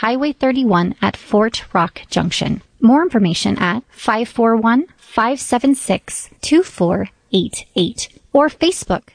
Highway 31 at Fort Rock Junction. More information at 541 576 2488 or Facebook.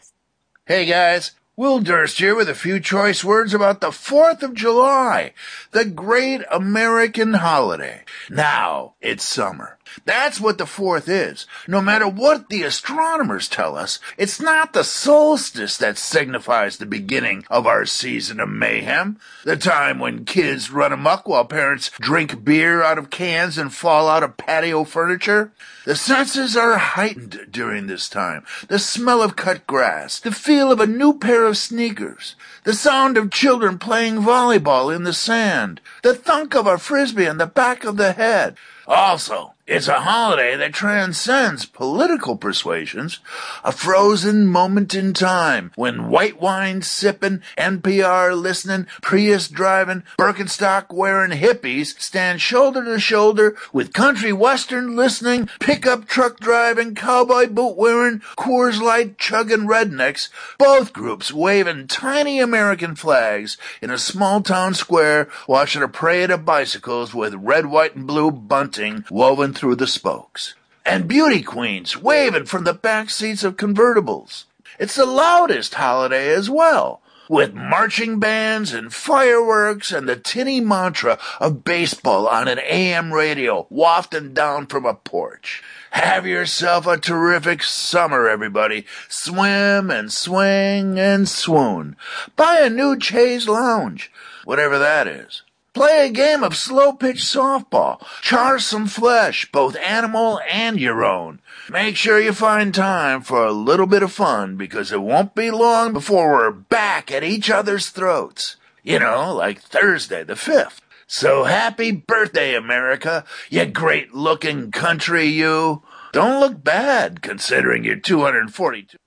Hey guys, Will Durst here with a few choice words about the 4th of July, the great American holiday. Now, it's summer. That's what the 4th is. No matter what the astronomers tell us, it's not the solstice that signifies the beginning of our season of mayhem. The time when kids run amok while parents drink beer out of cans and fall out of patio furniture. The senses are heightened during this time. The smell of cut grass, the feel of a new pair of sneakers, the sound of children playing volleyball in the sand, the thunk of a frisbee in the back of the head. Also, it's a holiday that transcends political persuasions, a frozen moment in time when white wine sipping, NPR listening, Prius driving, Birkenstock wearing hippies stand shoulder to shoulder with country western listening, pickup truck driving, cowboy boot wearing, Coors Light chugging rednecks, both groups waving tiny American flags in a small town square watching a parade of bicycles with red, white, and blue bunting woven through the spokes. And beauty queens waving from the back seats of convertibles. It's the loudest holiday as well, with marching bands and fireworks and the tinny mantra of baseball on an AM radio wafting down from a porch. Have yourself a terrific summer, everybody. Swim and swing and swoon. Buy a new chaise lounge, whatever that is. Play a game of slow pitch softball. Char some flesh, both animal and your own. Make sure you find time for a little bit of fun because it won't be long before we're back at each other's throats. You know, like Thursday the 5th. So happy birthday, America, you great looking country, you. Don't look bad considering you're 242.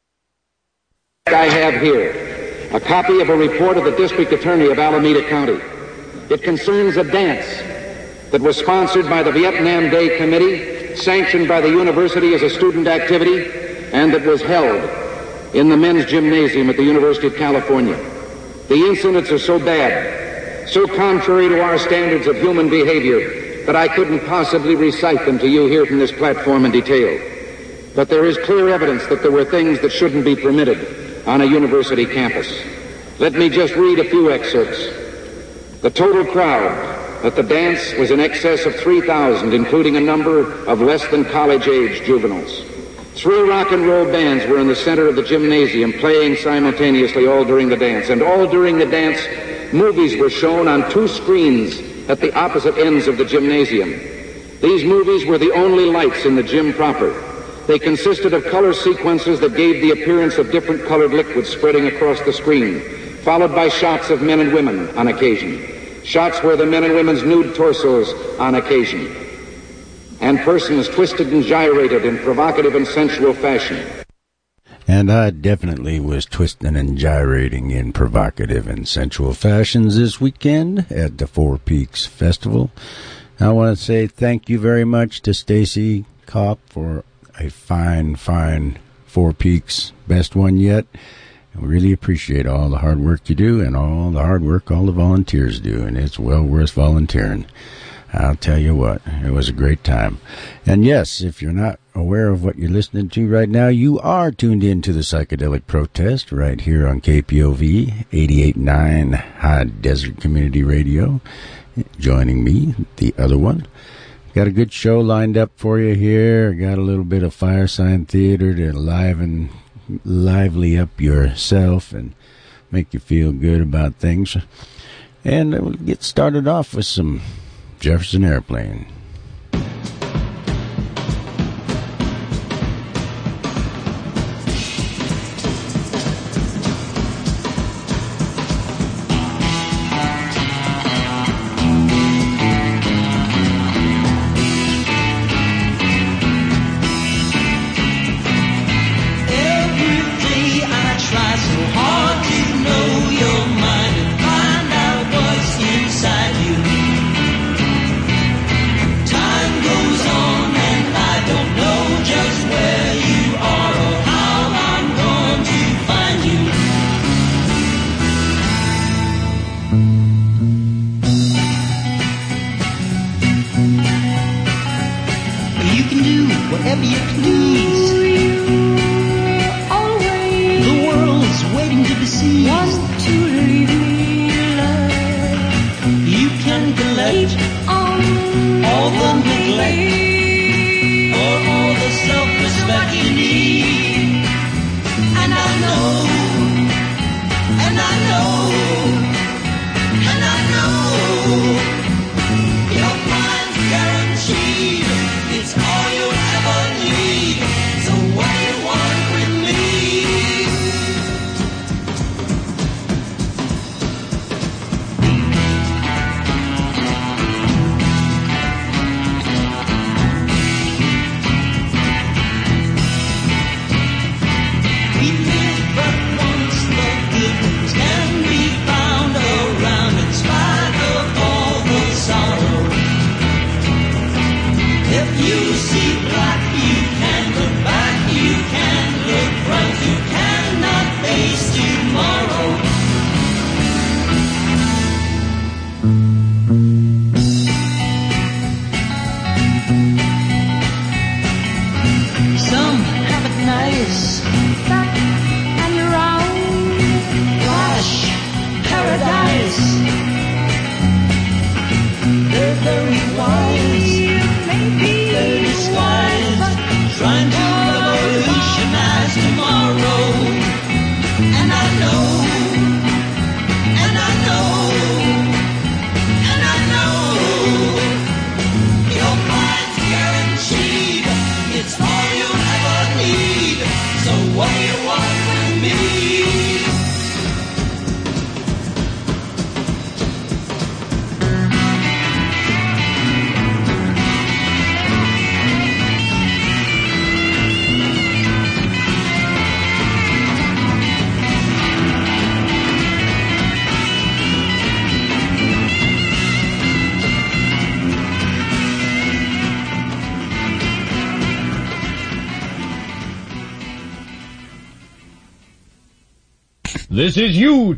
I have here a copy of a report of the district attorney of Alameda County. It concerns a dance that was sponsored by the Vietnam Day Committee, sanctioned by the university as a student activity, and that was held in the men's gymnasium at the University of California. The incidents are so bad, so contrary to our standards of human behavior, that I couldn't possibly recite them to you here from this platform in detail. But there is clear evidence that there were things that shouldn't be permitted on a university campus. Let me just read a few excerpts. The total crowd at the dance was in excess of 3,000, including a number of less than college age juveniles. Three rock and roll bands were in the center of the gymnasium playing simultaneously all during the dance. And all during the dance, movies were shown on two screens at the opposite ends of the gymnasium. These movies were the only lights in the gym proper. They consisted of color sequences that gave the appearance of different colored liquids spreading across the screen followed by shots of men and women on occasion, shots where the men and women's nude torsos on occasion, and persons twisted and gyrated in provocative and sensual fashion. And I definitely was twisting and gyrating in provocative and sensual fashions this weekend at the Four Peaks Festival. I want to say thank you very much to Stacy Kopp for a fine, fine Four Peaks best one yet. We really appreciate all the hard work you do and all the hard work all the volunteers do, and it's well worth volunteering. I'll tell you what, it was a great time. And yes, if you're not aware of what you're listening to right now, you are tuned in to the Psychedelic Protest right here on KPOV 88.9 High Desert Community Radio. Joining me, the other one. Got a good show lined up for you here. Got a little bit of Firesign Theater to liven lively up yourself and make you feel good about things. And we'll get started off with some Jefferson Airplane.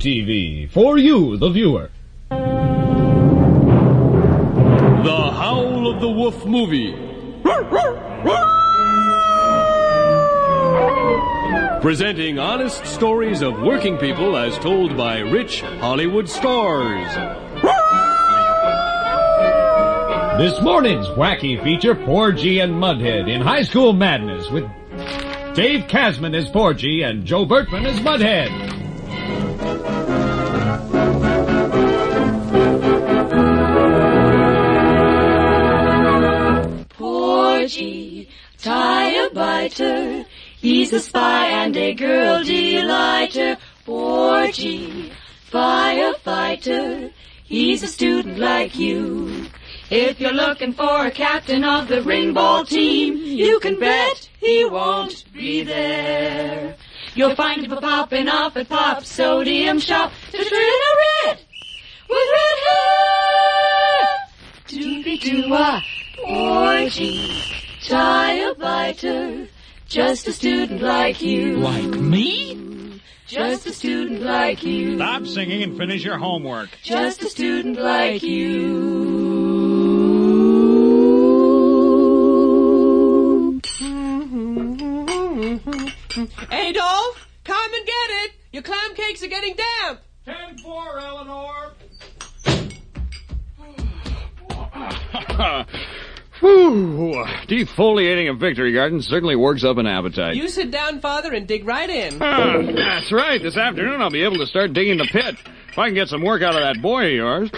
UTV, for you, the viewer. The Howl of the Wolf movie. Presenting honest stories of working people as told by rich Hollywood stars. This morning's wacky feature, Porgy and Mudhead in High School Madness with Dave Casman as Porgy and Joe Bertman as Mudhead. He's a spy and a girl delighter. Porgy, firefighter. He's a student like you. If you're looking for a captain of the ring ball team, you can bet he won't be there. You'll find him popping off at Pop Sodium Shop to turn a red with red hair. Doopy doo ah, orgy, tie a biter, just a student like you. Like me? Just a student like you. Stop singing and finish your homework. Just a student like you. Adolf, come and get it. Your clam cakes are getting damp. 10-4, Eleanor. Whew. Defoliating a victory garden certainly works up an appetite. You sit down, Father, and dig right in. Ah, that's right. This afternoon I'll be able to start digging the pit. If I can get some work out of that boy of yours,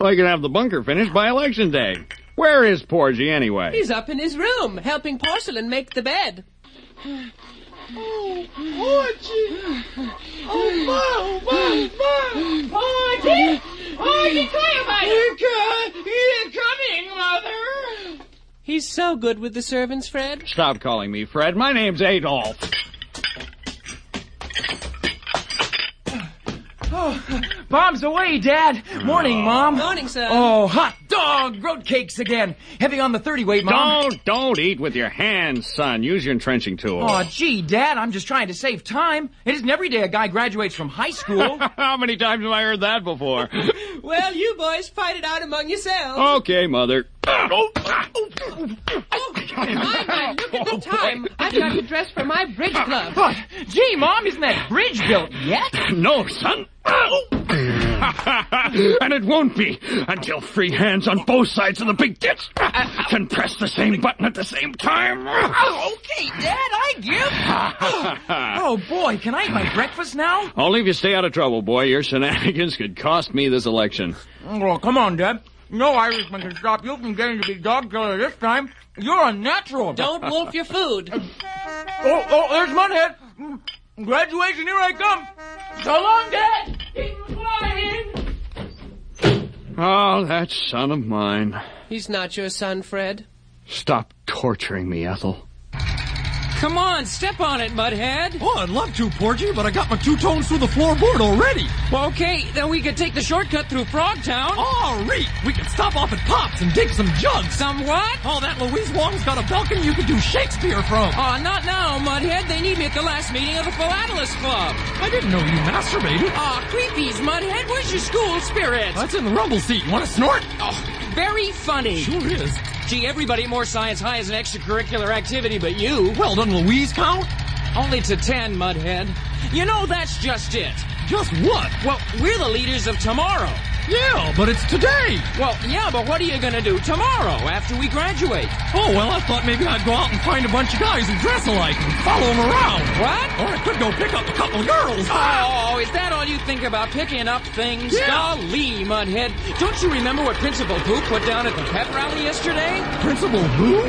I can have the bunker finished by election day. Where is Porgy anyway? He's up in his room, helping Porcelain make the bed. Oh, Porgy! Oh, my, my, my! Porgy! Porgy, You're, co- you're coming, Mother! He's so good with the servants, Fred. Stop calling me Fred. My name's Adolf. Oh, Bombs away, Dad. Morning, Mom. Morning, son. Oh, hot dog, road cakes again. Heavy on the 30 weight, Mom. Don't, don't eat with your hands, son. Use your entrenching tool. Oh, gee, Dad, I'm just trying to save time. It isn't every day a guy graduates from high school. How many times have I heard that before? Well, you boys fight it out among yourselves. okay, Mother. Oh, Oh, my, my, look at the time. I've got to dress for my bridge club. Oh, gee, Mom, isn't that bridge built yet? No, son. and it won't be until free hands on both sides of the big ditch can press the same button at the same time. Oh, okay, Dad, I give. oh, boy, can I eat my breakfast now? Only if you stay out of trouble, boy. Your shenanigans could cost me this election. Oh, come on, Dad. No Irishman can stop you from getting to be dog killer this time. You're a natural. Don't wolf your food. Oh, oh, there's Mudhead. Graduation, here I come. So long, Dad. Keep flying. Oh, that son of mine. He's not your son, Fred. Stop torturing me, Ethel. Come on, step on it, Mudhead. Oh, I'd love to, Porgy, but I got my two tones through the floorboard already. Well, okay, then we could take the shortcut through Frogtown. Oh, Reet, we could stop off at Pops and dig some jugs. Some what? Oh, that Louise Wong's got a balcony you could do Shakespeare from. Oh, not now, Mudhead. They need me at the last meeting of the Philatelist Club. I didn't know you masturbated. Aw, creepies, Mudhead. Where's your school spirit? That's in the rumble seat. You Want to snort? Oh, very funny. Sure is. Gee, everybody at Morse Science High is an extracurricular activity but you. Well, doesn't Louise count? Only to ten, Mudhead. You know, that's just it. Just what? Well, we're the leaders of tomorrow. Yeah, but it's today. Well, yeah, but what are you gonna do tomorrow after we graduate? Oh, well, I thought maybe I'd go out and find a bunch of guys who dress alike and follow them around. What? Or I could go pick up a couple of girls. Oh, is that all you think about picking up things? Yeah. Golly, Mudhead. Don't you remember what Principal Pooh put down at the pep rally yesterday? Principal who?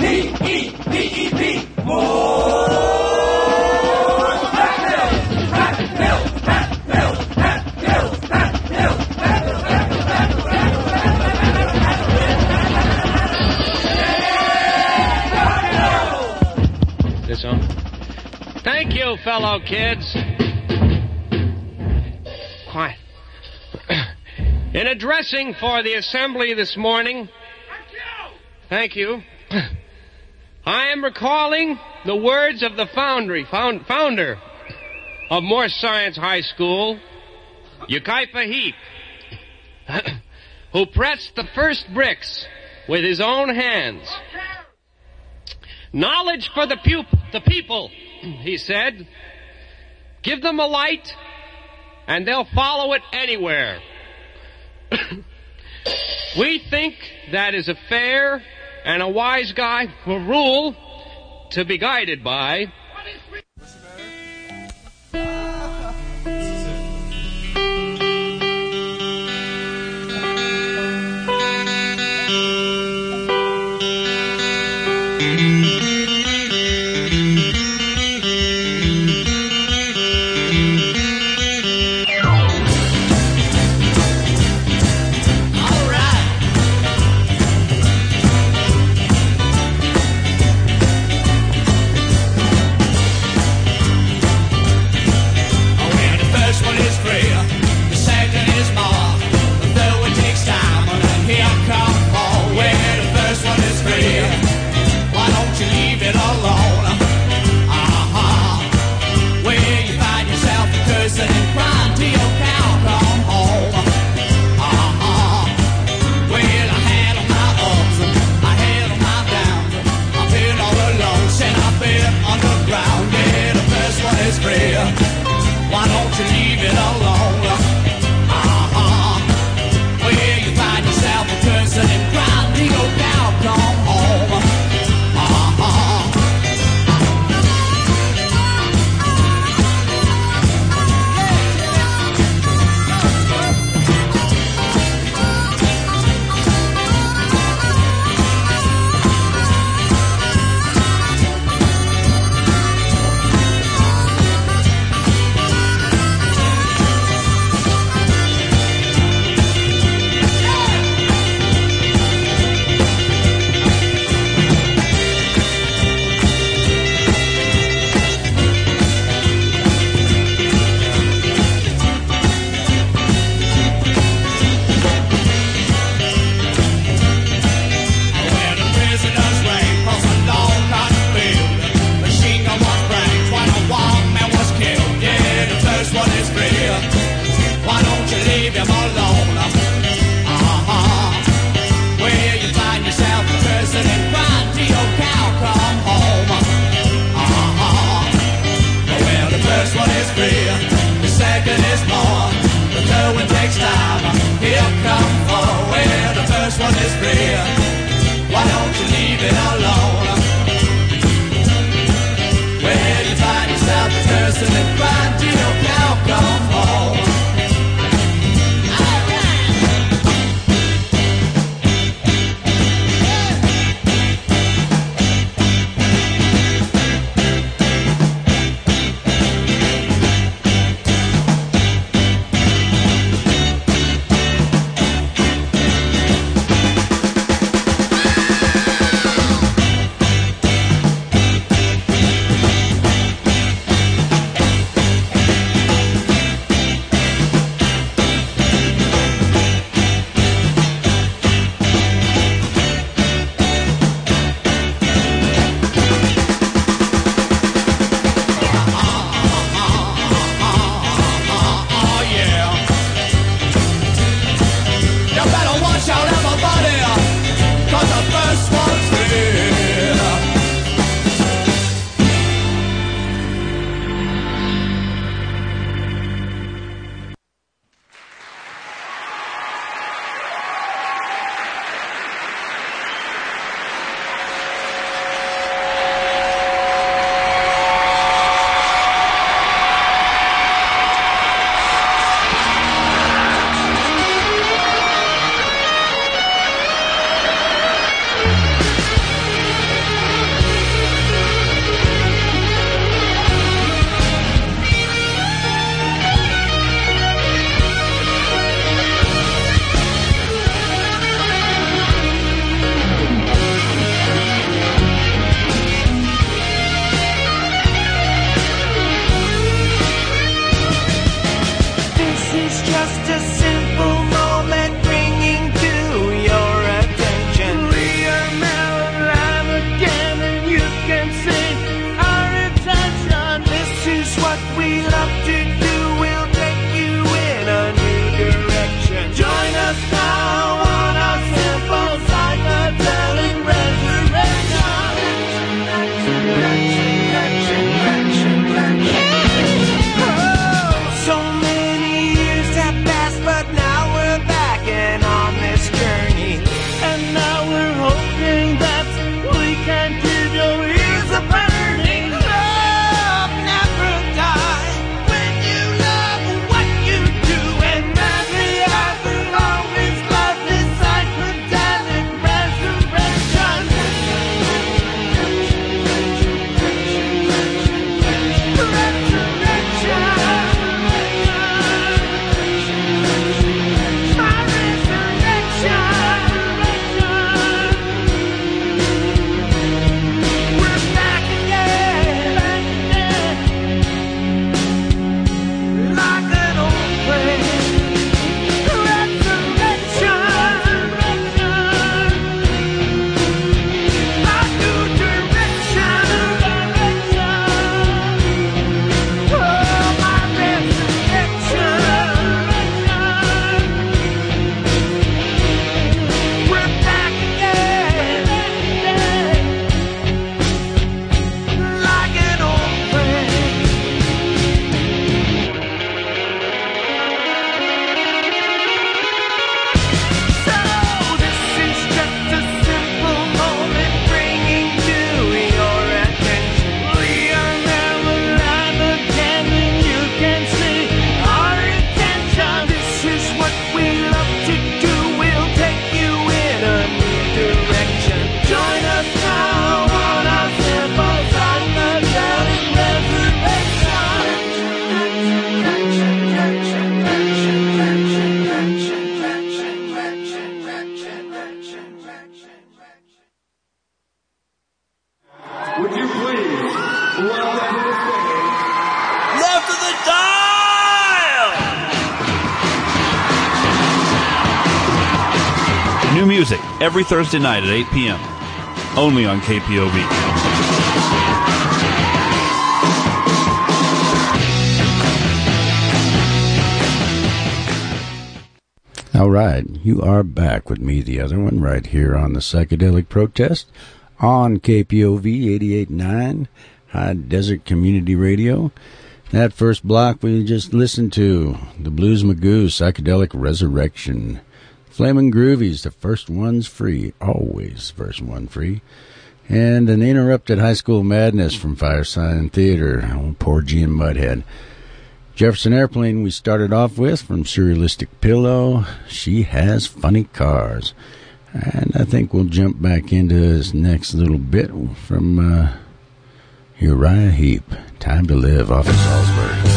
This Thank you, fellow kids. Quiet. In addressing for the assembly this morning, thank you. I am recalling the words of the foundry, found, founder of Morse Science High School, Ukaipa Heap, who pressed the first bricks with his own hands. Knowledge for the, pup- the people, he said. Give them a light, and they'll follow it anywhere. we think that is a fair and a wise guy rule to be guided by. time. Here come four, where the first one is free. Why don't you leave it alone? When you find yourself cursing and crying. Thursday night at 8 p.m. Only on KPOV. All right, you are back with me, the other one, right here on the psychedelic protest on KPOV 88.9 High Desert Community Radio. That first block we just listened to, the Blues Magoos Psychedelic Resurrection. Flaming Groovies, the first one's free, always first one free. And an interrupted high school madness from Firesign and Theater. Oh, poor Gene Mudhead. Jefferson Airplane, we started off with from Surrealistic Pillow. She has funny cars. And I think we'll jump back into this next little bit from uh, Uriah Heep. Time to Live off of Salisbury.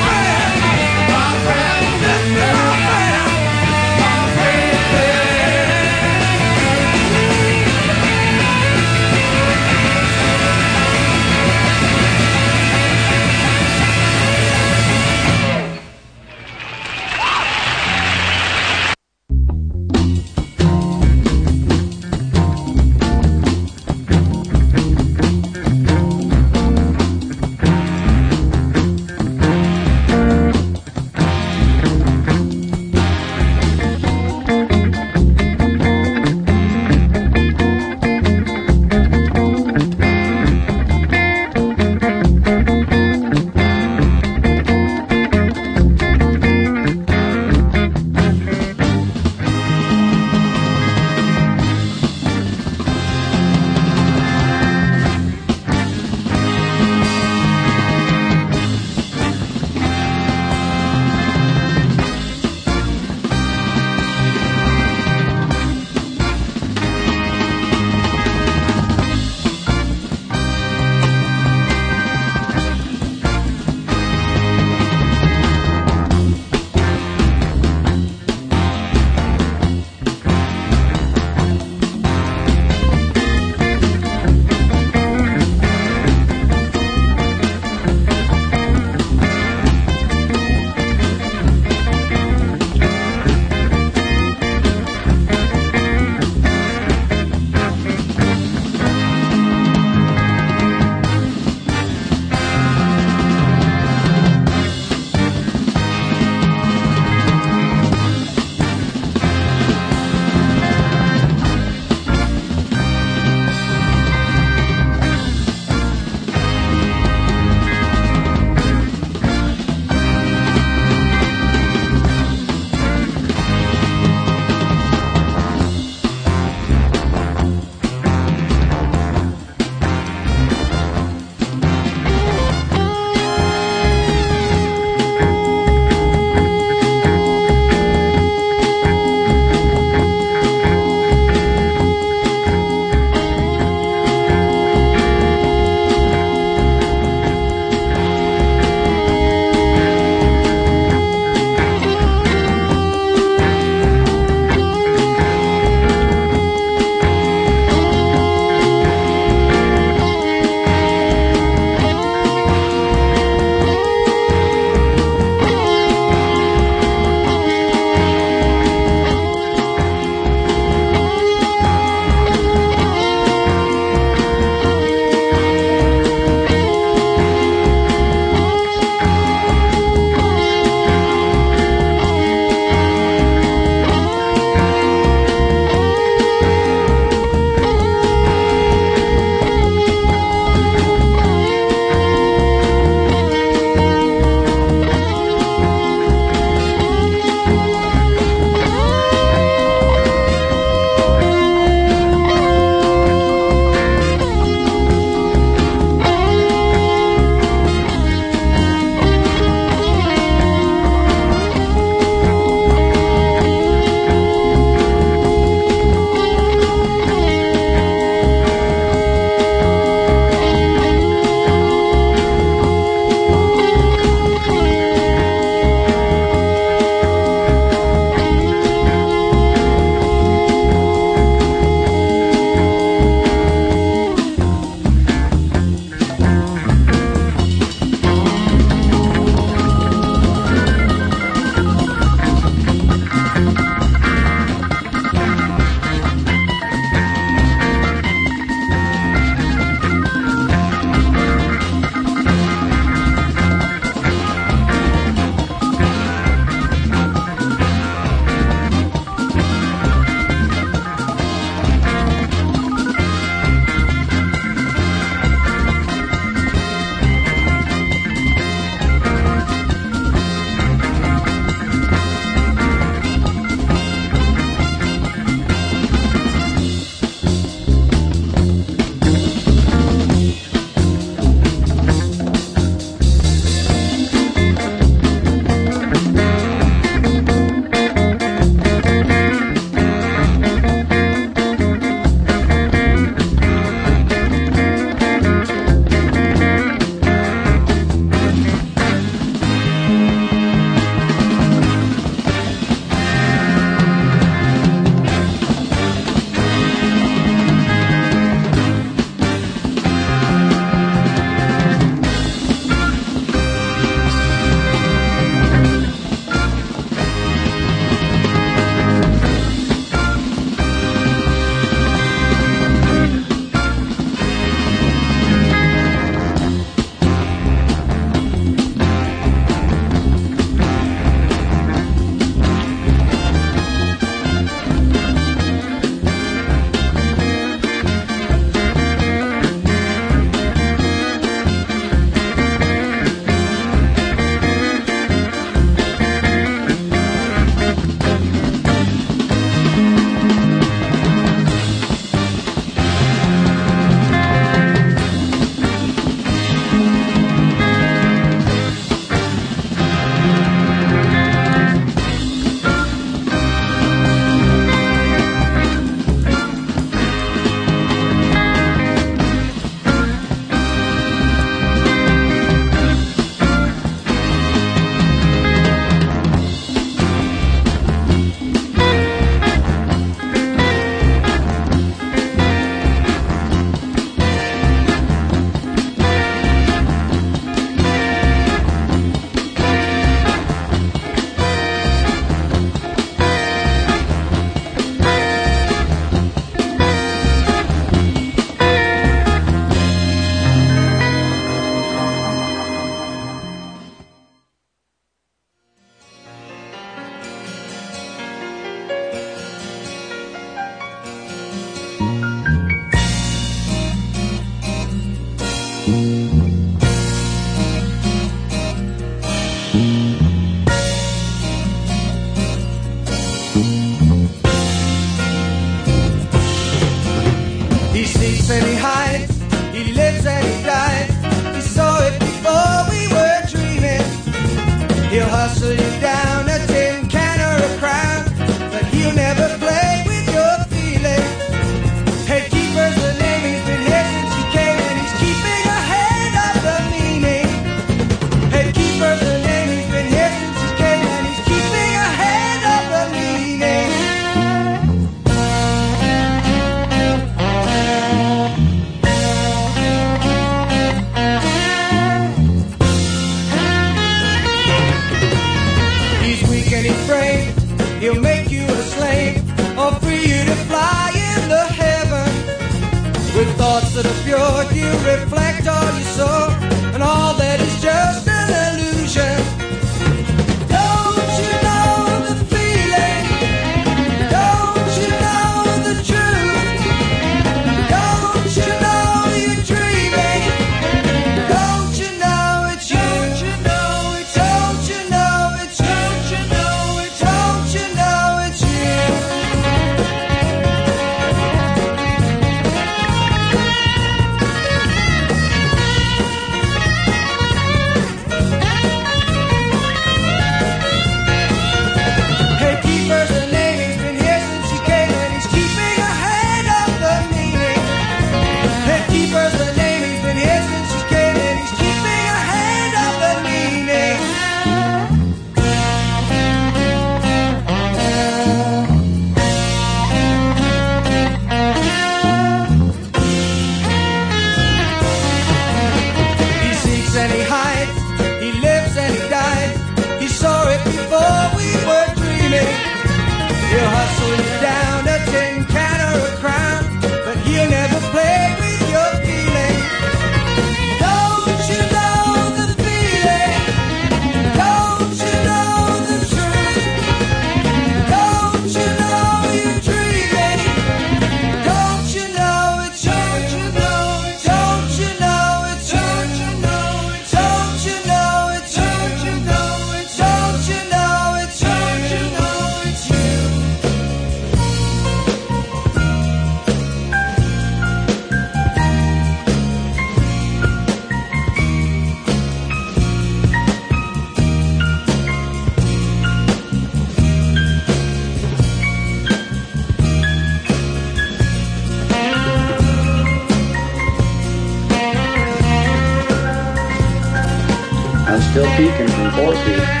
Still peaking from 4 feet.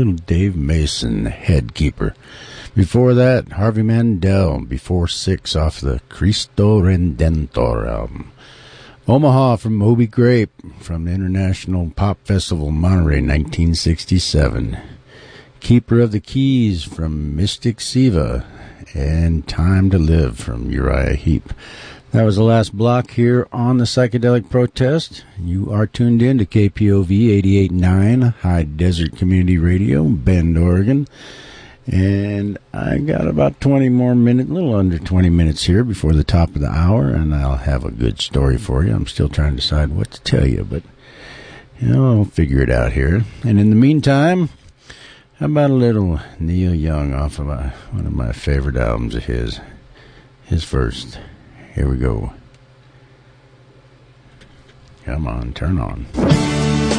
little Dave Mason, head keeper. Before that, Harvey Mandel, before six off the Cristo Redentor album. Omaha from Moby Grape from the International Pop Festival Monterey 1967. Keeper of the Keys from Mystic Siva and Time to Live from Uriah Heep. That was the last block here on the psychedelic protest. You are tuned in to KPOV 88.9 High Desert Community Radio, Bend, Oregon. And I got about 20 more minutes, a little under 20 minutes here before the top of the hour, and I'll have a good story for you. I'm still trying to decide what to tell you, but you know, I'll figure it out here. And in the meantime, how about a little Neil Young off of my, one of my favorite albums of his, his first. Here we go. Come on, turn on.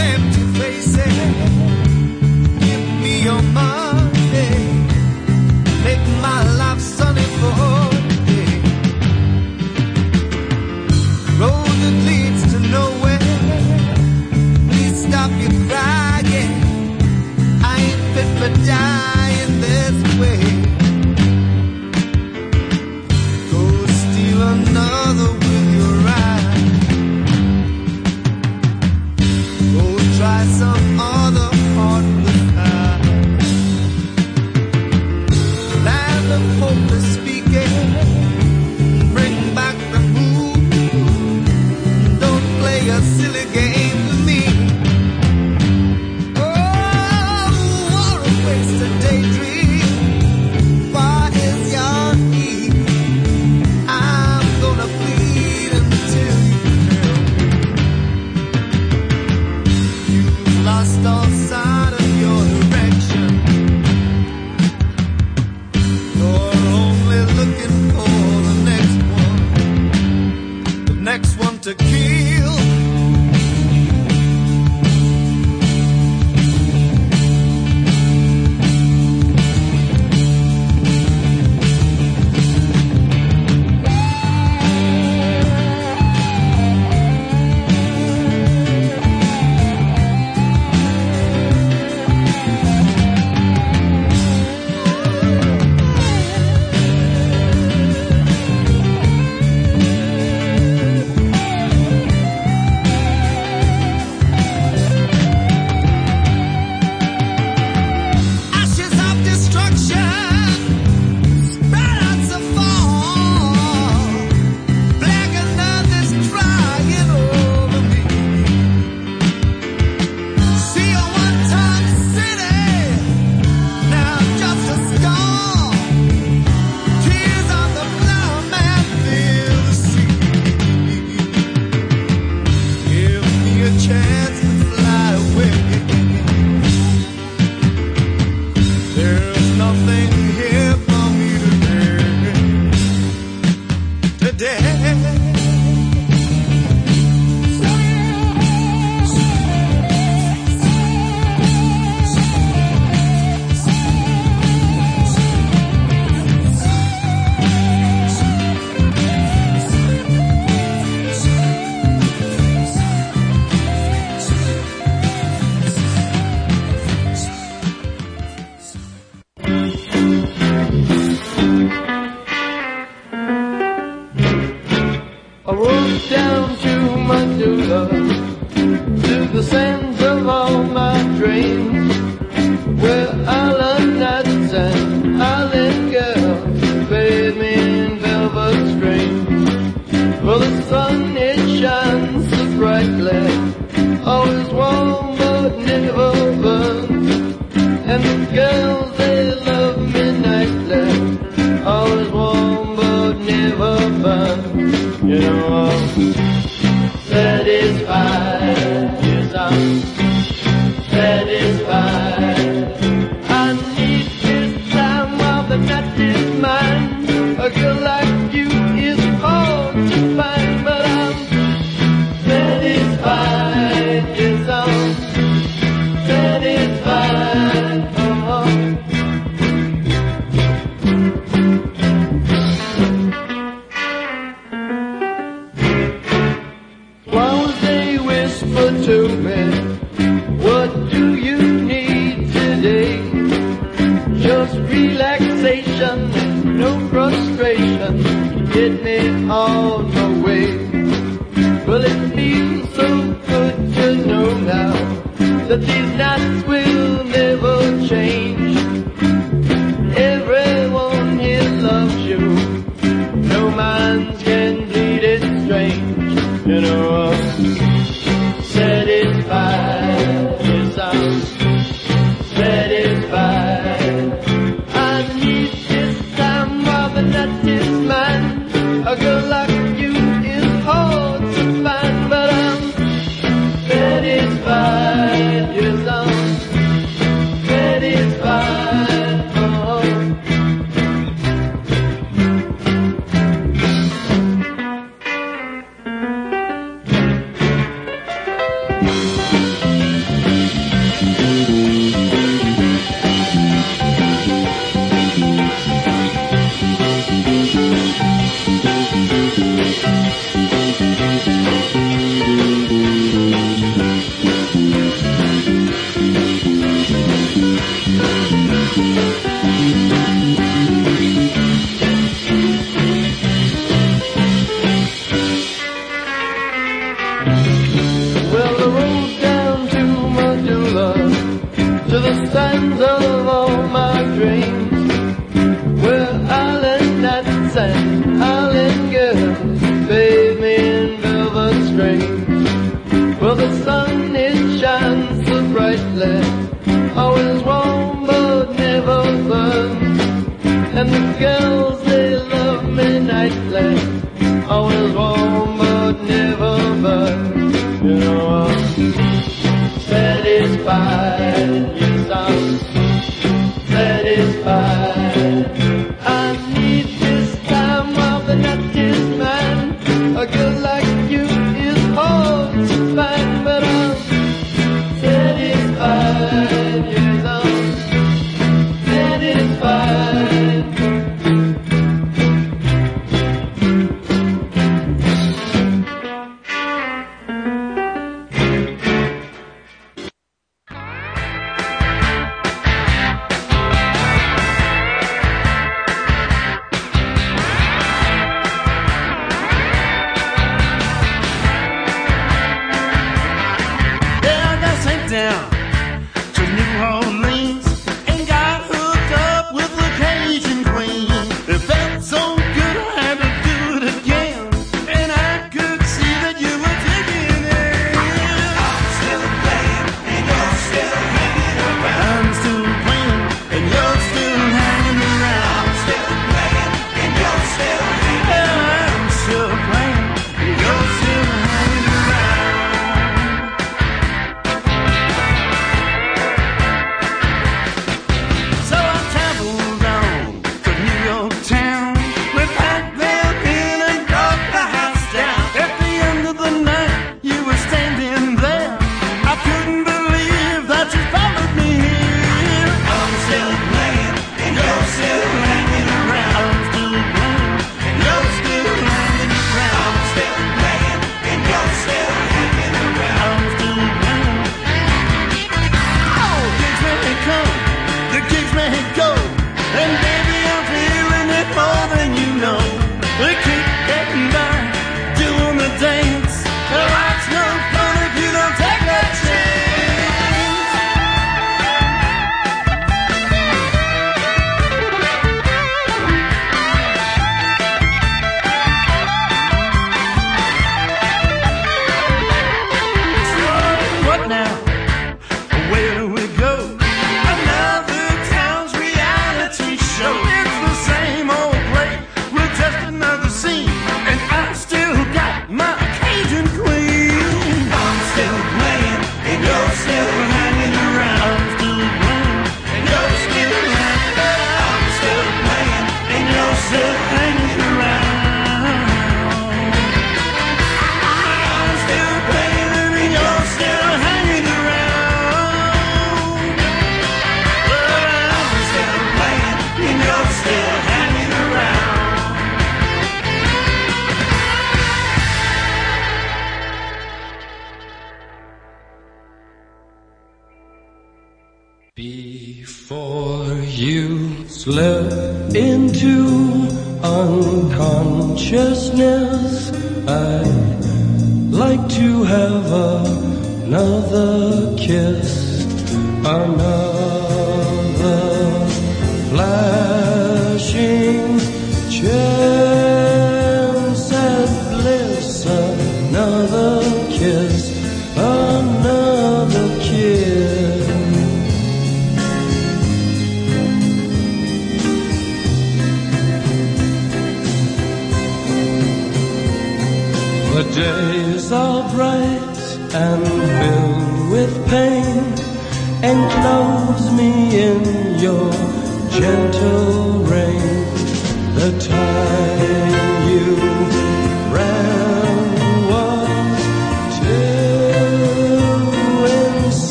them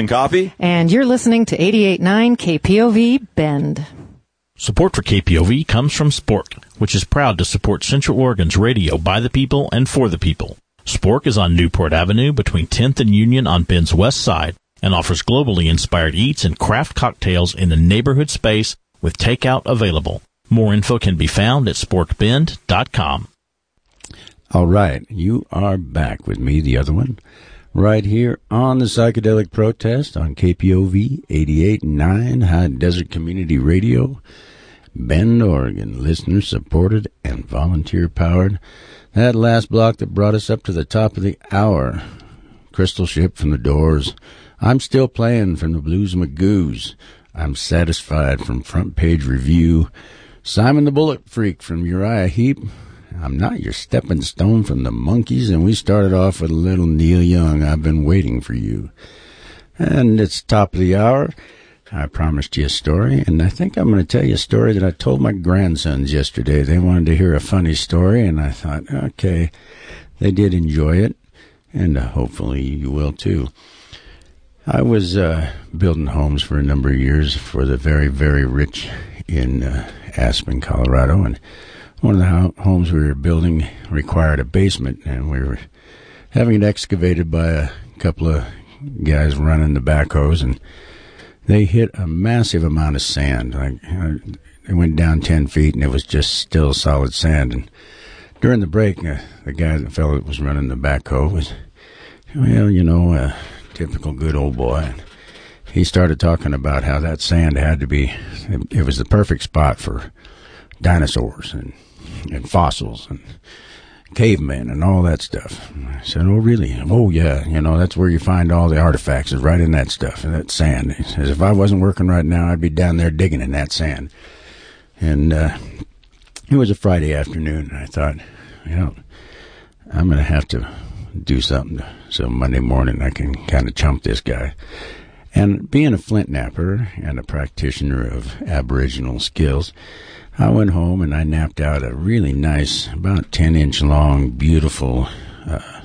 Hey, we're Coffee. And you're listening to 88.9 KPOV Bend. Support for KPOV comes from Spork, which is proud to support Central Oregon's radio by the people and for the people. Spork is on Newport Avenue between 10th and Union on Bend's west side and offers globally inspired eats and craft cocktails in the neighborhood space with takeout available. More info can be found at sporkbend.com. All right, you are back with me, the other one, right here on the Psychedelic Protest on KPOV 88.9 High Desert Community Radio, Bend, Oregon. Listener supported and volunteer powered. That last block that brought us up to the top of the hour. Crystal Ship from the Doors. I'm still playing from the Blues Magoos. I'm satisfied from Front Page Review. Simon the Bullet Freak from Uriah Heep. I'm not your stepping stone from the Monkees, and we started off with a little Neil Young. I've been waiting for you. And it's top of the hour. I promised you a story, and I think I'm going to tell you a story that I told my grandsons yesterday. They wanted to hear a funny story, and I thought, okay, they did enjoy it, and hopefully you will too. I was uh, building homes for a number of years for the very, very rich in uh, Aspen, Colorado, and one of the homes we were building required a basement, and we were having it excavated by a couple of guys running the backhoes, and they hit a massive amount of sand. Like uh, it went down ten feet, and it was just still solid sand. And during the break, uh, the guy, the fellow that was running the backhoe, was, well, you know, a typical good old boy. And he started talking about how that sand had to be. It, it was the perfect spot for dinosaurs and and fossils and cavemen and all that stuff. I said, "Oh, really? Oh, yeah. You know, that's where you find all the artifacts is right in that stuff, in that sand." He says, "If I wasn't working right now, I'd be down there digging in that sand." And uh, it was a Friday afternoon, and I thought, you know, I'm going to have to do something so Monday morning I can kind of chump this guy. And being a flint knapper and a practitioner of Aboriginal skills, I went home and I knapped out a really nice, about 10 inch long, beautiful uh,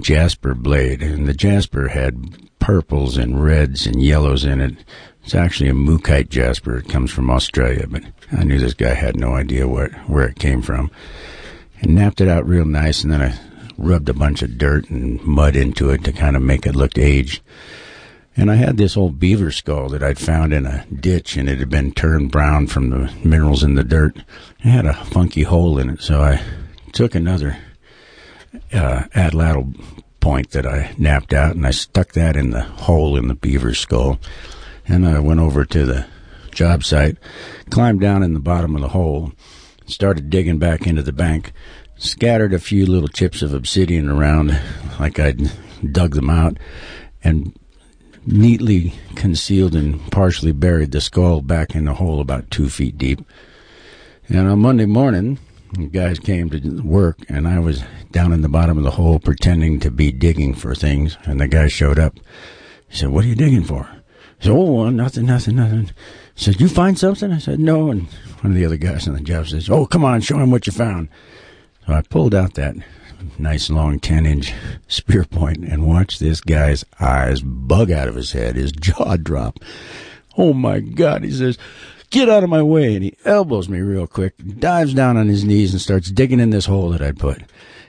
jasper blade. And the jasper had purples and reds and yellows in it. It's actually a mookaite jasper. It comes from Australia, but I knew this guy had no idea what, where it came from. And knapped it out real nice, and then I rubbed a bunch of dirt and mud into it to kind of make it look aged. And I had this old beaver skull that I'd found in a ditch, and it had been turned brown from the minerals in the dirt. It had a funky hole in it, so I took another uh, atlatl point that I knapped out, and I stuck that in the hole in the beaver skull. And I went over to the job site, climbed down in the bottom of the hole, started digging back into the bank, scattered a few little chips of obsidian around like I'd dug them out, and neatly concealed and partially buried the skull back in the hole about two feet deep. And on Monday morning, the guys came to work, and I was down in the bottom of the hole pretending to be digging for things. And the guy showed up. He said, What are you digging for? I said, Oh, well, nothing, nothing, nothing. He said, You find something? I said, No. And one of the other guys on the job says, Oh, come on, show him what you found. So I pulled out that nice long 10 inch spear point and watch this guy's eyes bug out of his head, his jaw drop. Oh my God, he says, get out of my way. And he elbows me real quick, dives down on his knees and starts digging in this hole that I'd put.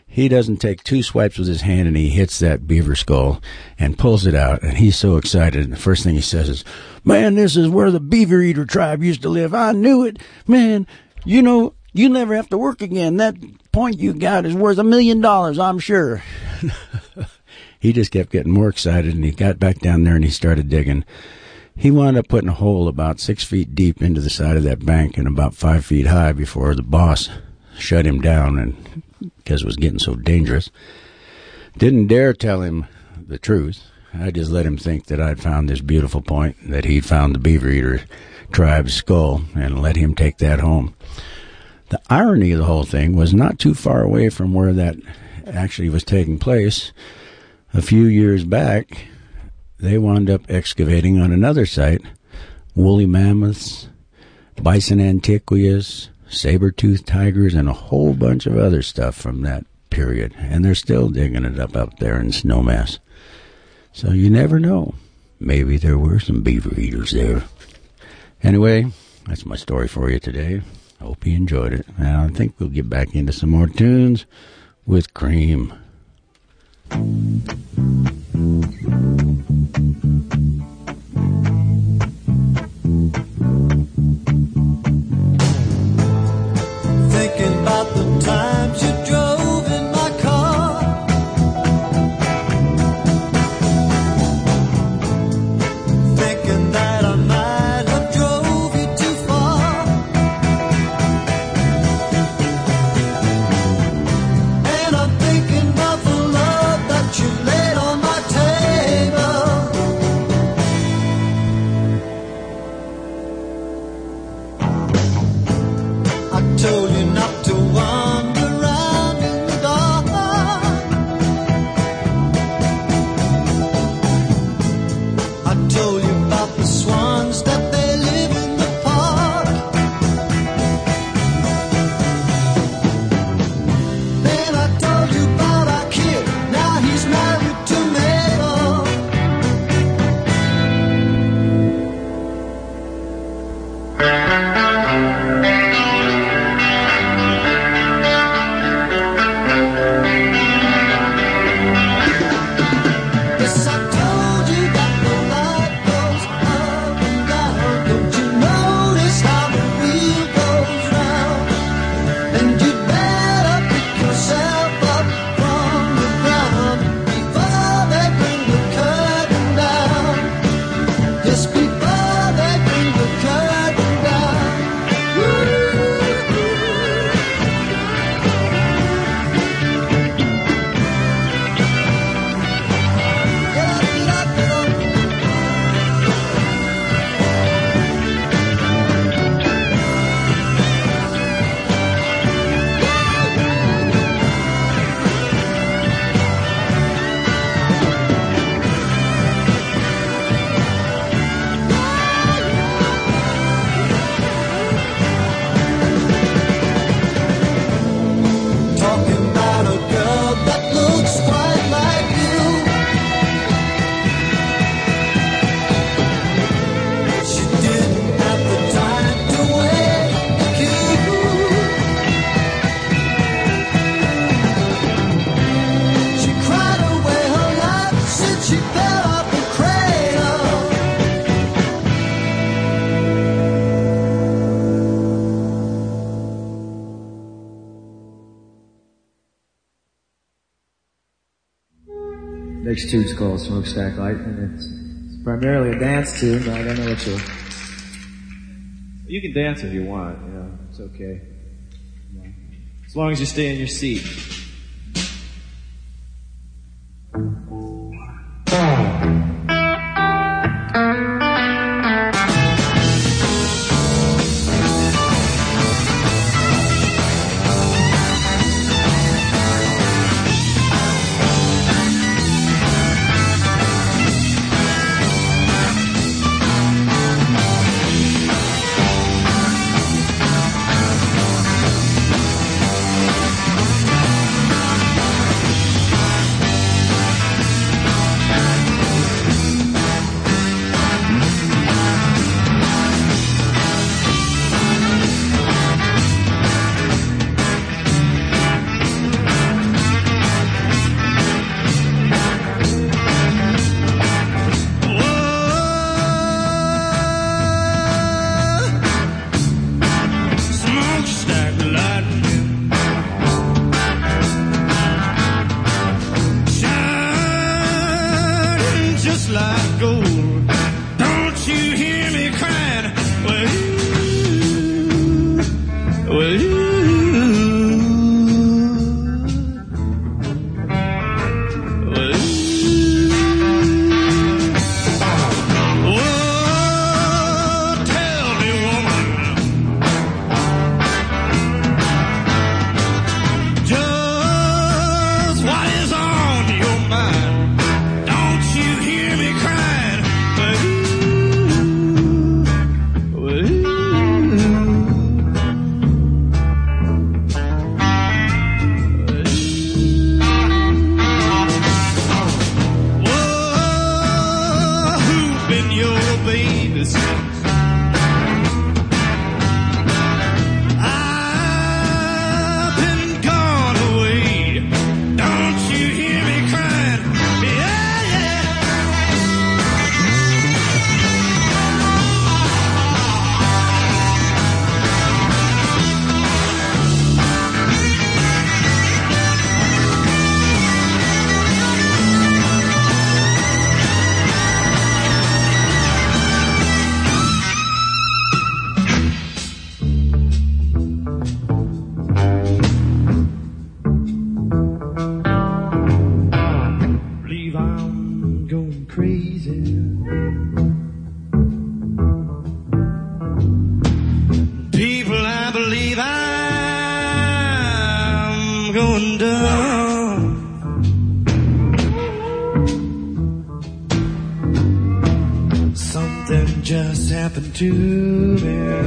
He doesn't take two swipes with his hand and he hits that beaver skull and pulls it out. And he's so excited. And the first thing he says is, man, this is where the beaver eater tribe used to live. I knew it. Man, you know, you never have to work again. That point you got is worth a million dollars, I'm sure. he just kept getting more excited and he got back down there and he started digging. He wound up putting a hole about six feet deep into the side of that bank and about five feet high before the boss shut him down and because it was getting so dangerous. Didn't dare tell him the truth. I just let him think that I'd found this beautiful point, that he'd found the beaver eater tribe's skull, and let him take that home. The irony of the whole thing was not too far away from where that actually was taking place. A few years back, they wound up excavating on another site woolly mammoths, bison antiquus, saber-toothed tigers, and a whole bunch of other stuff from that period. And they're still digging it up up there in Snowmass. So you never know. Maybe there were some beaver eaters there. Anyway, that's my story for you today. I hope you enjoyed it. And I think we'll get back into some more tunes with Cream. Thinking about the times you drove. next tune's called Smokestack Light, and it's, it's primarily a dance tune, but I don't know what you You can dance if you want, you know, it's okay. As long as you stay in your seat. Going down. Something just happened to me.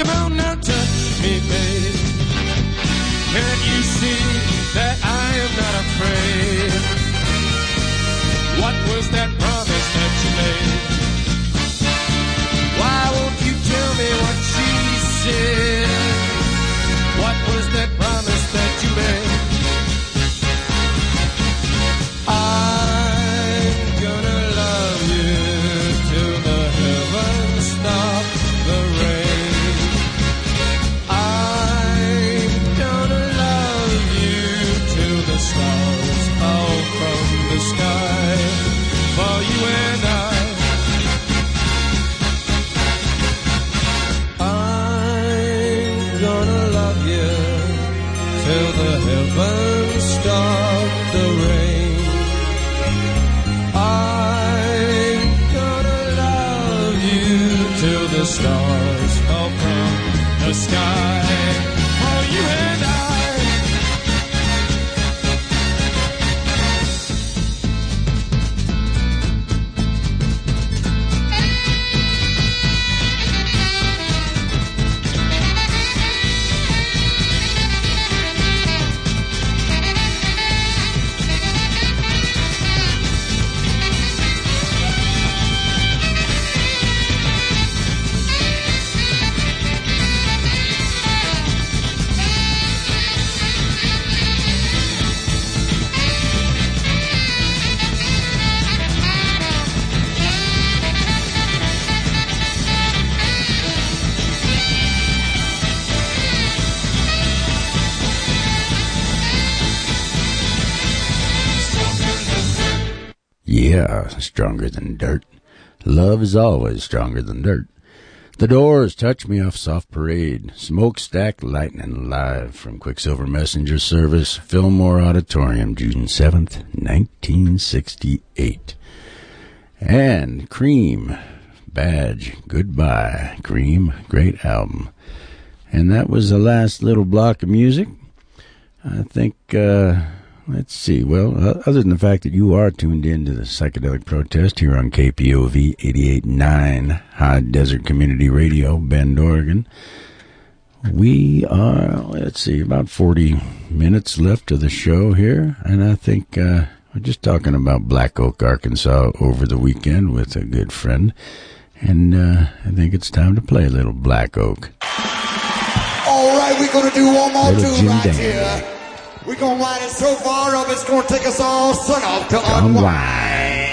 on, come stronger than dirt. Love is always stronger than dirt. The Doors, Touch Me Off Soft Parade, Smokestack Lightning Live from Quicksilver Messenger Service, Fillmore Auditorium, June 7th, 1968. And Cream, Badge, Goodbye, Cream, great album. And that was the last little block of music. I think, uh, let's see. Well, other than the fact that you are tuned in to the Psychedelic Protest here on KPOV 88.9 High Desert Community Radio, Bend, Oregon, we are, let's see, about 40 minutes left of the show here. And I think, uh, we're just talking about Black Oak, Arkansas over the weekend with a good friend. And, uh, I think it's time to play a little Black Oak. All right, we're gonna do one more Little tune right here. We're gonna ride it so far up, it's gonna take us all sun off to unwind.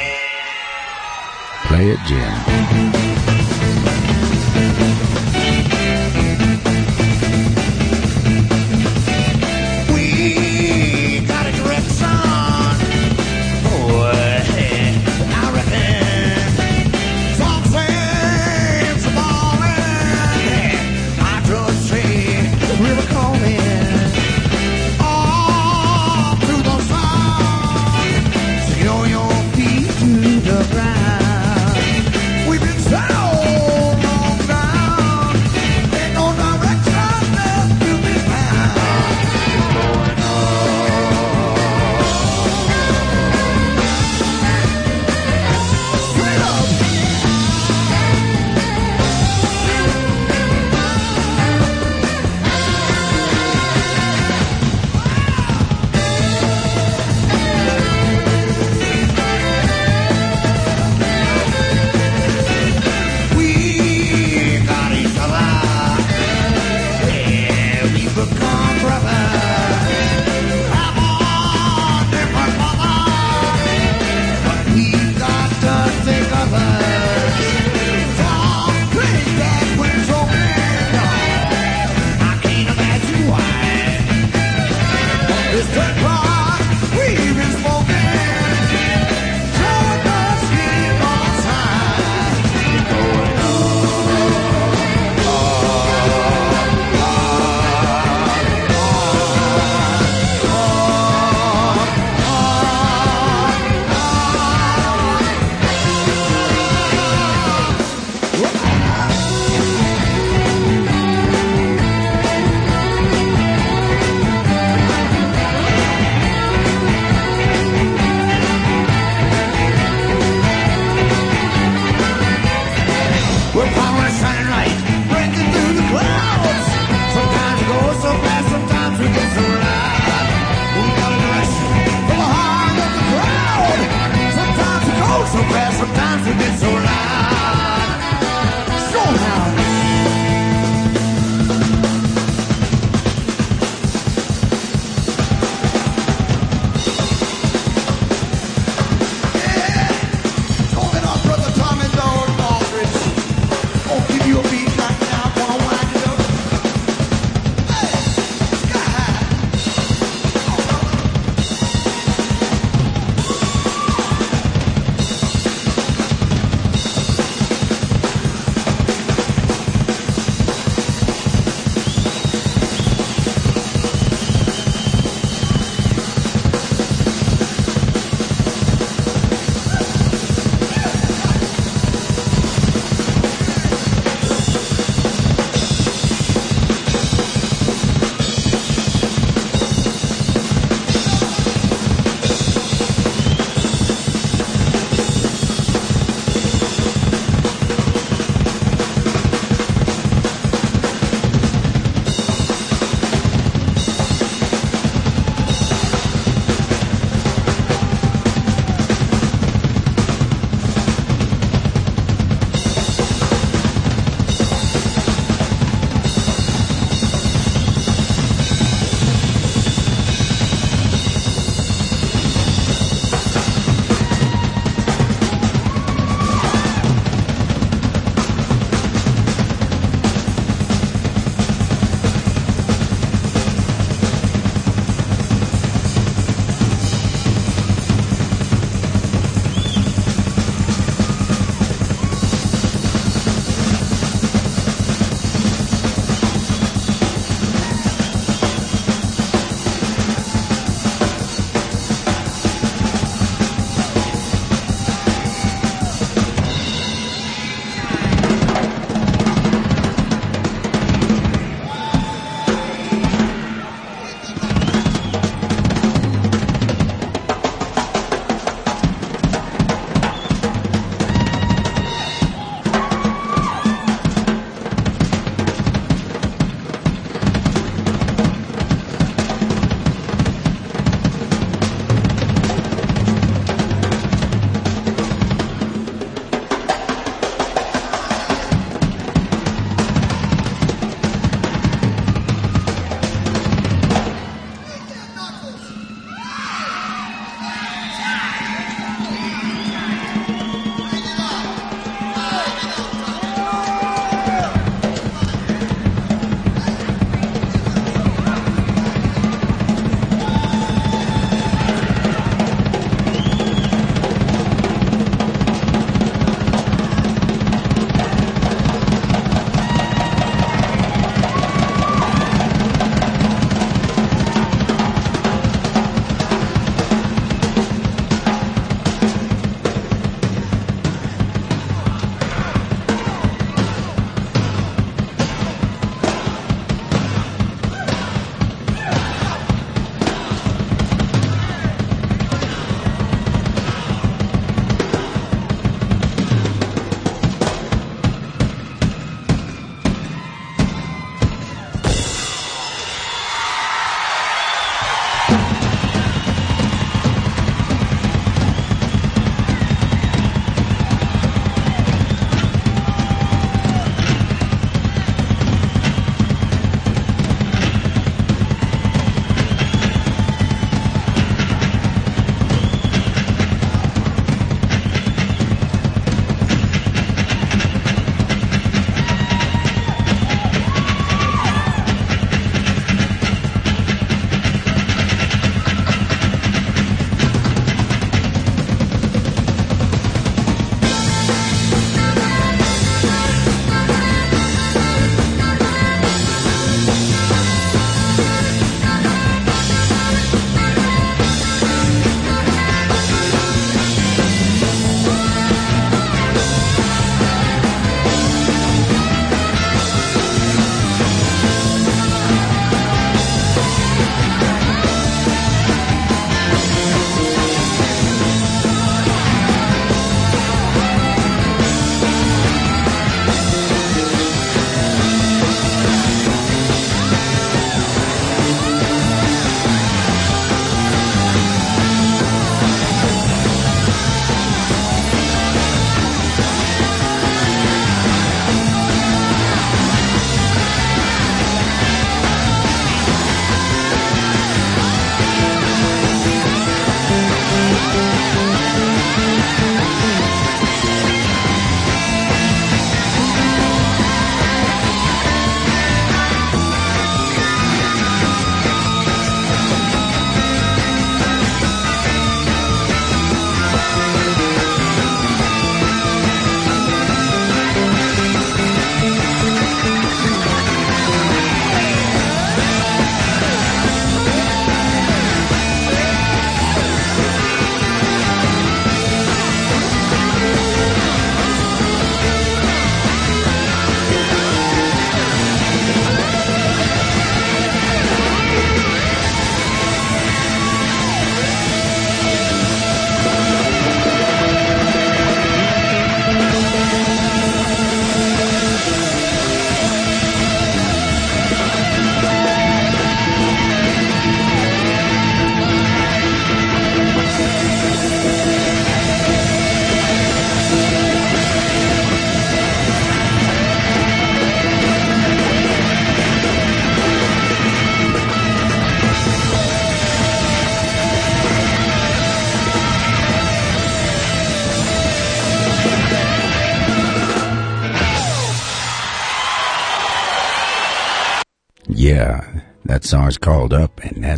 Play it, Jim.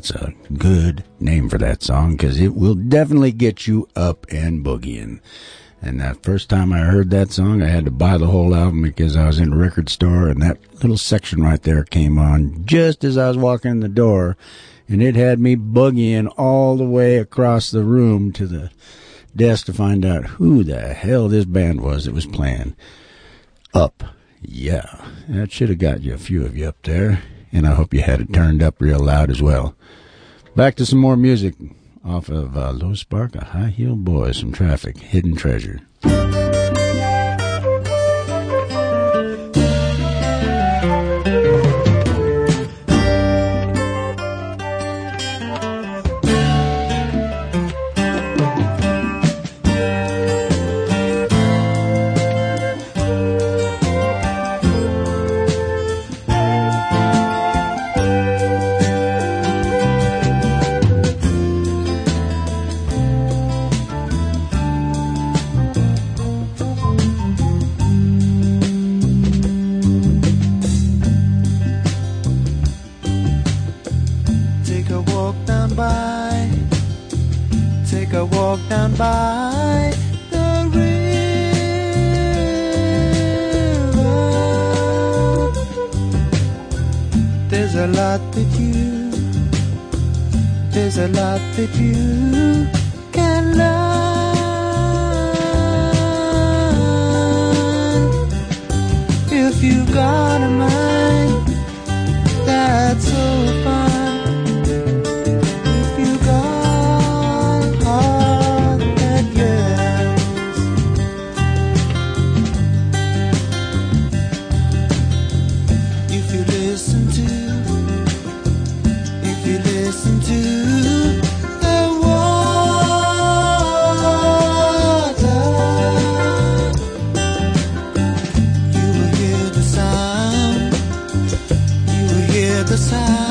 That's a good name for that song because it will definitely get you up and boogieing. And that first time I heard that song, I had to buy the whole album because I was in a record store, and that little section right there came on just as I was walking in the door, and it had me boogieing all the way across the room to the desk to find out who the hell this band was that was playing. Up. Yeah, that should have got you a few of you up there, and I hope you had it turned up real loud as well. Back to some more music off of uh, Low Spark, a High Heel Boys some Traffic, Hidden Treasure. Will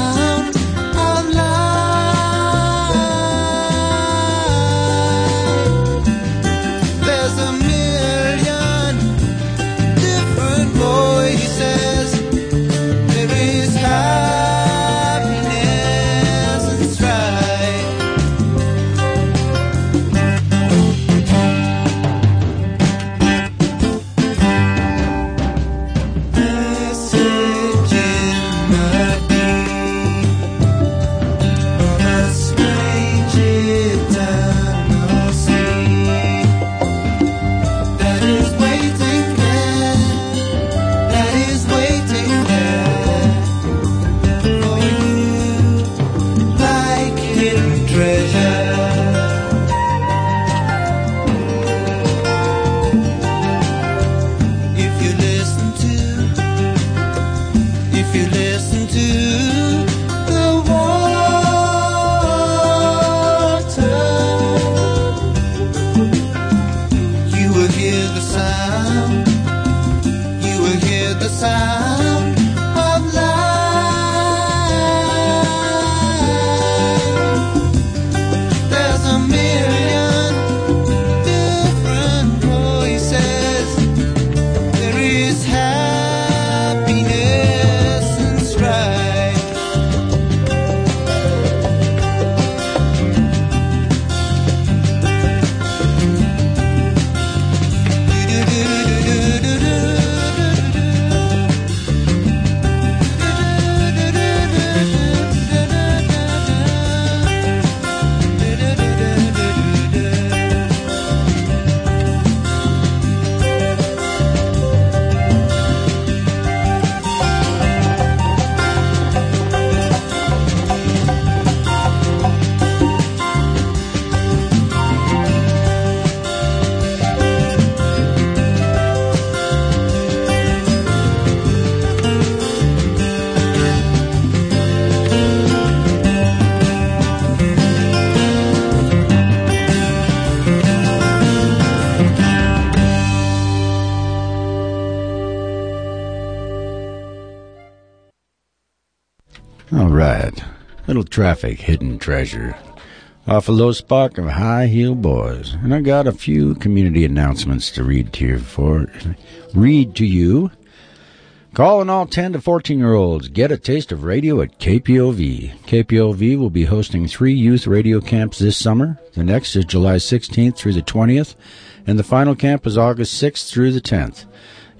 traffic, hidden treasure. Off a low spark of high heel boys. And I got a few community announcements to read to you for read to you. Calling all 10 to 14 year olds, get a taste of radio at KPOV. KPOV will be hosting three youth radio camps this summer. The next is July 16th through the 20th, and the final camp is August 6th through the 10th.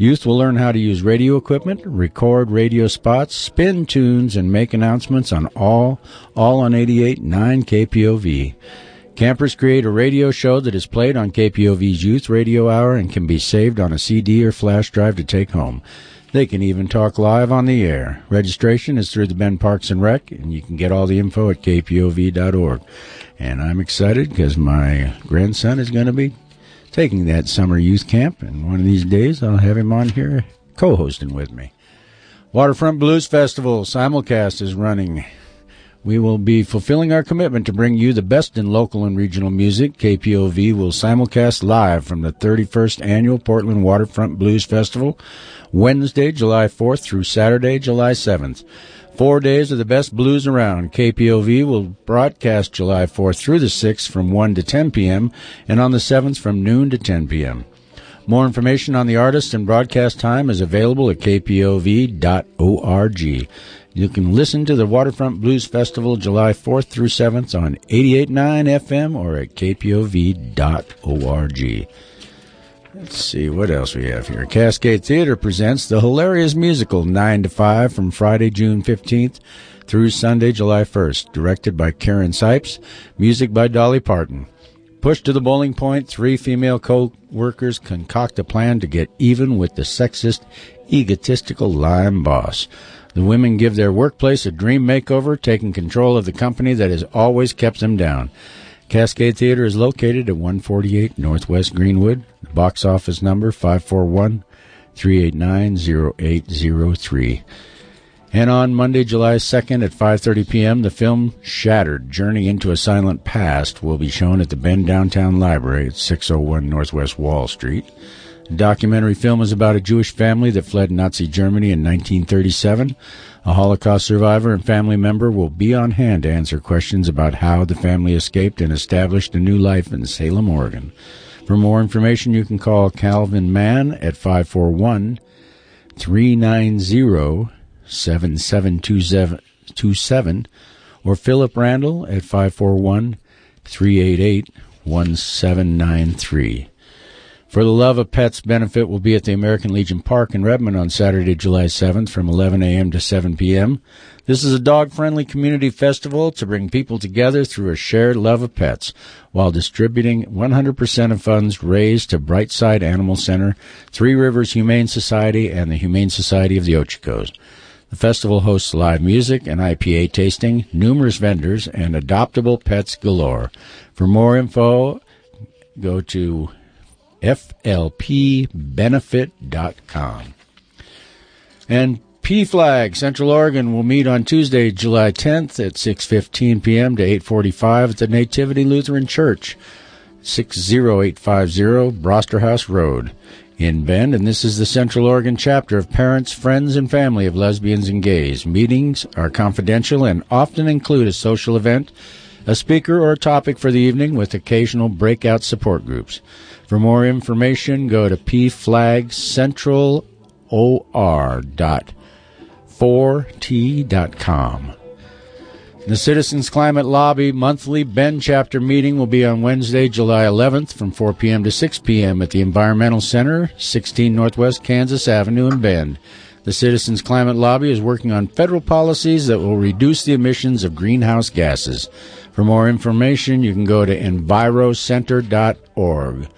Youth will learn how to use radio equipment, record radio spots, spin tunes, and make announcements on all, all on 88.9 KPOV. Campers create a radio show that is played on KPOV's Youth Radio Hour and can be saved on a CD or flash drive to take home. They can even talk live on the air. Registration is through the Bend Parks and Rec, and you can get all the info at kpov.org. And I'm excited because my grandson is going to be taking that summer youth camp, and one of these days I'll have him on here co-hosting with me. Waterfront Blues Festival simulcast is running. We will be fulfilling our commitment to bring you the best in local and regional music. KPOV will simulcast live from the 31st annual Portland Waterfront Blues Festival, Wednesday, July 4th through Saturday, July 7th. Four days of the best blues around. KPOV will broadcast July 4th through the 6th from 1 to 10 p.m. and on the 7th from noon to 10 p.m. More information on the artist and broadcast time is available at kpov.org. You can listen to the Waterfront Blues Festival July 4th through 7th on 88.9 FM or at kpov.org. Let's see what else we have here. Cascade Theater presents the hilarious musical 9 to 5 from Friday, June 15th through Sunday, July 1st, directed by Karen Sipes, music by Dolly Parton. Pushed to the bowling point, three female co-workers concoct a plan to get even with the sexist, egotistical lime boss. The women give their workplace a dream makeover, taking control of the company that has always kept them down. Cascade Theater is located at 148 Northwest Greenwood. The box office number 541 389 0803. And on Monday, July 2nd at 5:30 p.m., the film Shattered: Journey into a Silent Past will be shown at the Bend Downtown Library at 601 Northwest Wall Street. The documentary film is about a Jewish family that fled Nazi Germany in 1937. A Holocaust survivor and family member will be on hand to answer questions about how the family escaped and established a new life in Salem, Oregon. For more information, you can call Calvin Mann at 541 390 7727 or Philip Randall at 541 388 1793. For the Love of Pets benefit will be at the American Legion Park in Redmond on Saturday, July 7th from 11 a.m. to 7 p.m. This is a dog-friendly community festival to bring people together through a shared love of pets while distributing 100% of funds raised to Brightside Animal Center, Three Rivers Humane Society, and the Humane Society of the Ochocos. The festival hosts live music and IPA tasting, numerous vendors, and adoptable pets galore. For more info, go to flpbenefit.com. And P-Flag Central Oregon will meet on Tuesday, July 10th at 6:15 p.m. to 8:45 at the Nativity Lutheran Church, 60850 Brosterhous Road in Bend, and this is the Central Oregon chapter of Parents, Friends, and Family of Lesbians and Gays. Meetings are confidential and often include a social event, a speaker, or a topic for the evening with occasional breakout support groups. For more information, go to pflagcentralor.4t.com. The Citizens Climate Lobby monthly Bend chapter meeting will be on Wednesday, July 11th from 4 p.m. to 6 p.m. at the Environmental Center, 16 Northwest Kansas Avenue in Bend. The Citizens Climate Lobby is working on federal policies that will reduce the emissions of greenhouse gases. For more information, you can go to envirocenter.org.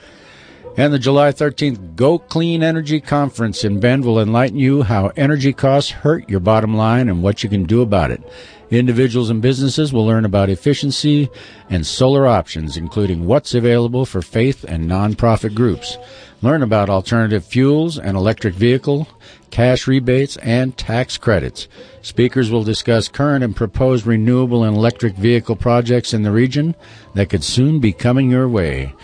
And the July 13th Go Clean Energy Conference in Bend will enlighten you how energy costs hurt your bottom line and what you can do about it. Individuals and businesses will learn about efficiency and solar options, including what's available for faith and nonprofit groups. Learn about alternative fuels and electric vehicle, cash rebates, and tax credits. Speakers will discuss current and proposed renewable and electric vehicle projects in the region that could soon be coming your way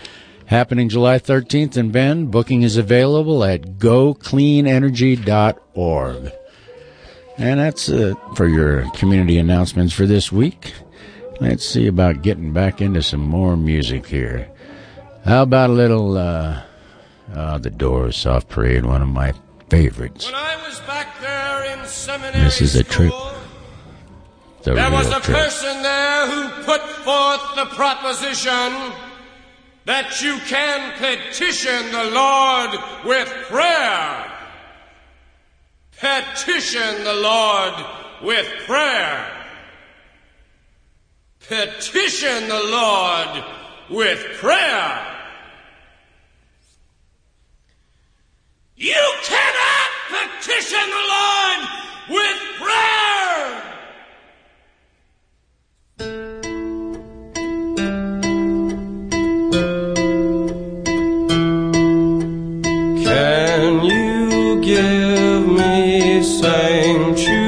happening July 13th in Bend. Booking is available at gocleanenergy.org. And that's it for your community announcements for this week. Let's see about getting back into some more music here. How about a little, uh, uh The Doors Soft Parade, one of my favorites. this is a trip. The there was a trip. person there who put forth the proposition that you can petition the Lord with prayer. Petition the Lord with prayer. Petition the Lord with prayer. You cannot petition the Lord with prayer. 随去。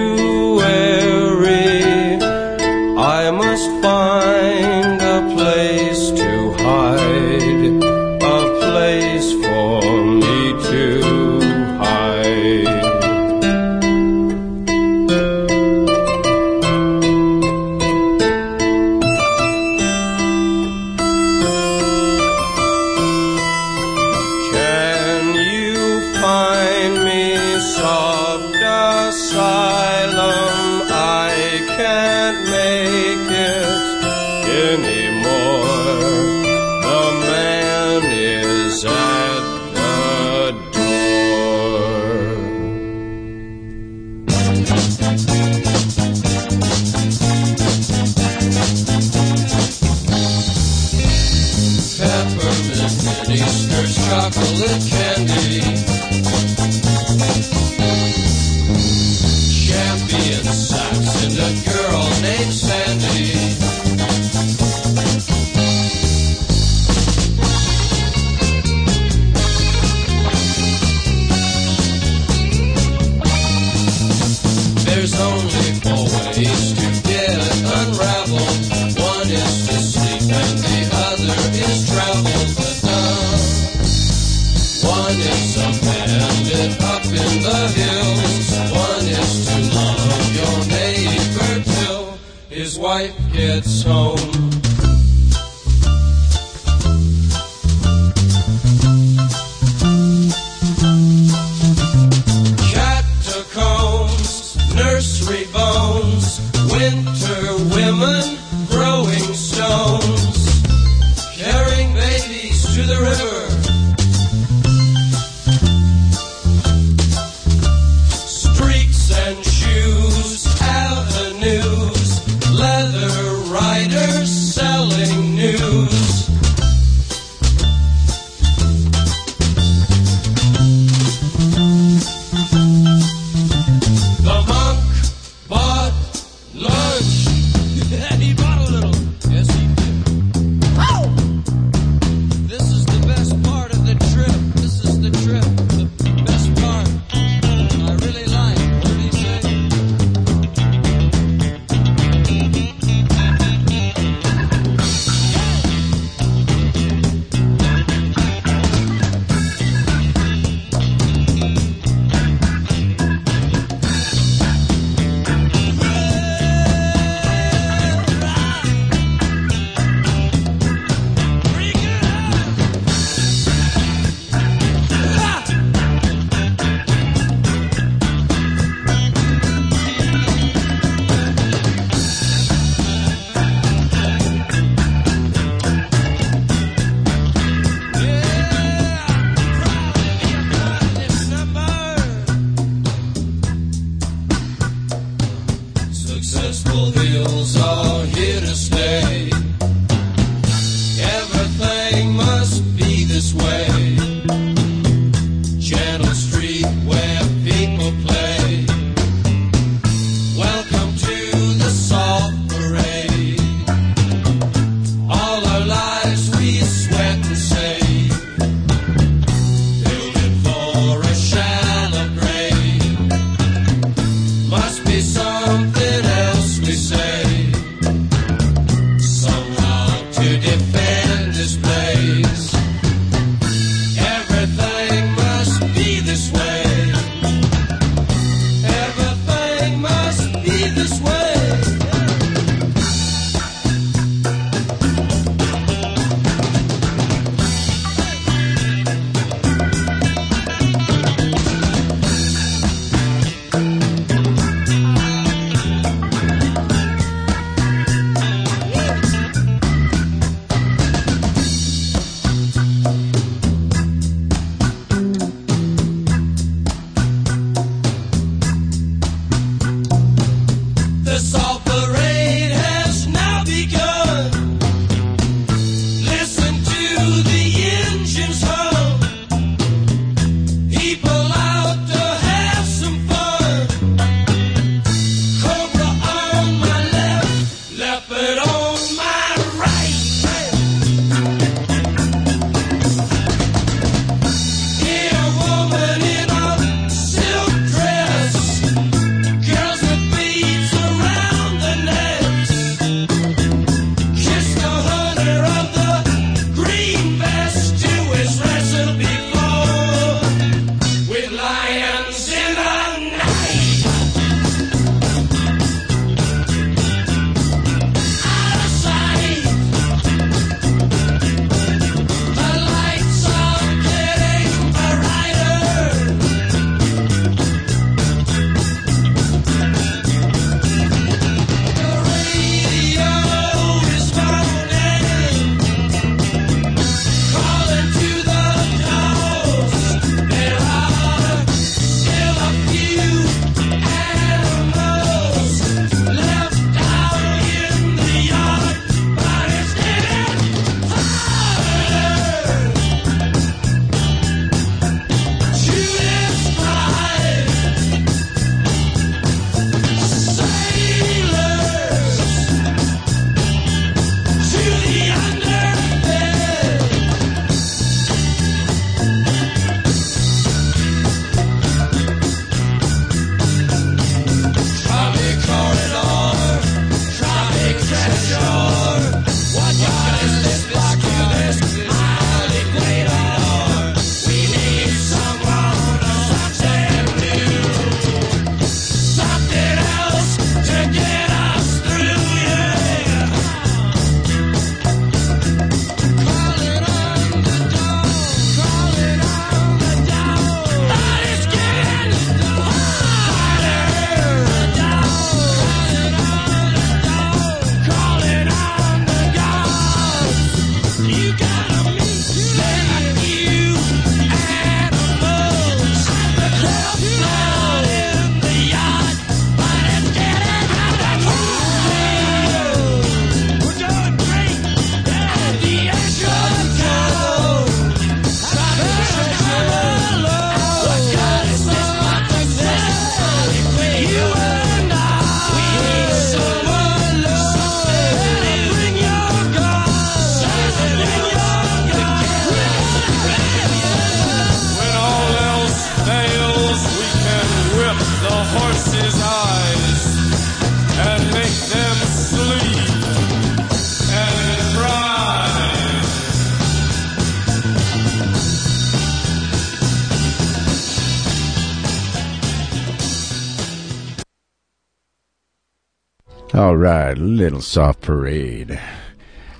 Right, Little Soft Parade.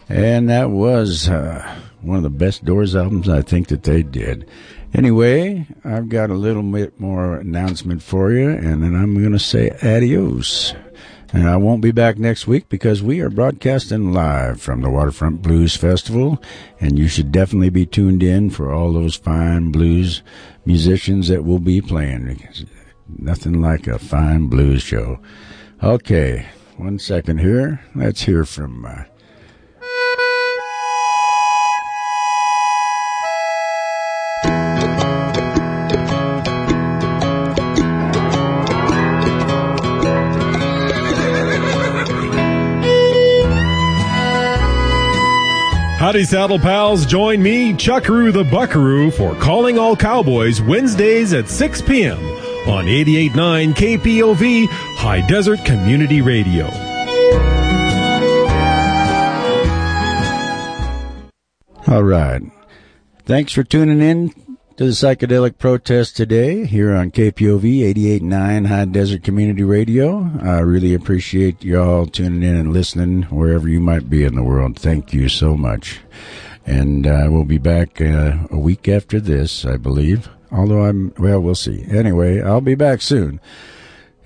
And that was uh, one of the best Doors albums I think that they did. Anyway, I've got a little bit more announcement for you, and then I'm going to say adios. And I won't be back next week because we are broadcasting live from the Waterfront Blues Festival, and you should definitely be tuned in for all those fine blues musicians that will be playing. Nothing like a fine blues show. Okay, one second here. Let's hear from. Uh, Howdy, Saddle Pals. Join me, Chuckaroo the Buckaroo, for Calling All Cowboys Wednesdays at 6 p.m. on 88.9 KPOV High Desert Community Radio. All right. Thanks for tuning in to the Psychedelic Protest today here on KPOV 88.9 High Desert Community Radio. I really appreciate y'all tuning in and listening wherever you might be in the world. Thank you so much. And uh, we'll be back uh, a week after this, I believe. Although I'm, well, we'll see. Anyway, I'll be back soon.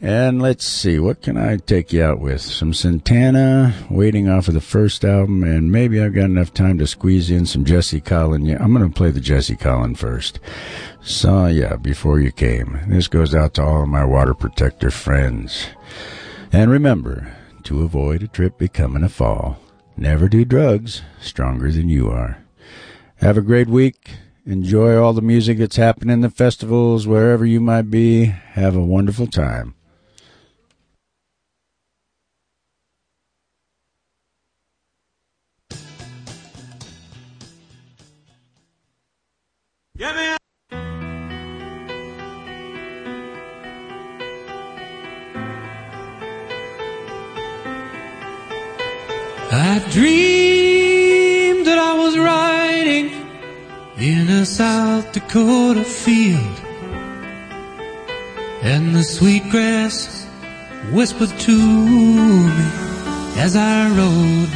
And let's see, what can I take you out with? Some Santana, waiting off of the first album, and maybe I've got enough time to squeeze in some Jesse Colin. Yeah, I'm going to play the Jesse Colin first. So, yeah, before you came. This goes out to all my water protector friends. And remember, to avoid a trip becoming a fall, never do drugs stronger than you are. Have a great week. Enjoy all the music that's happening in the festivals, wherever you might be. Have a wonderful time. Yeah, man. I dreamed in a South Dakota field, and the sweet grass whispered to me as I rode.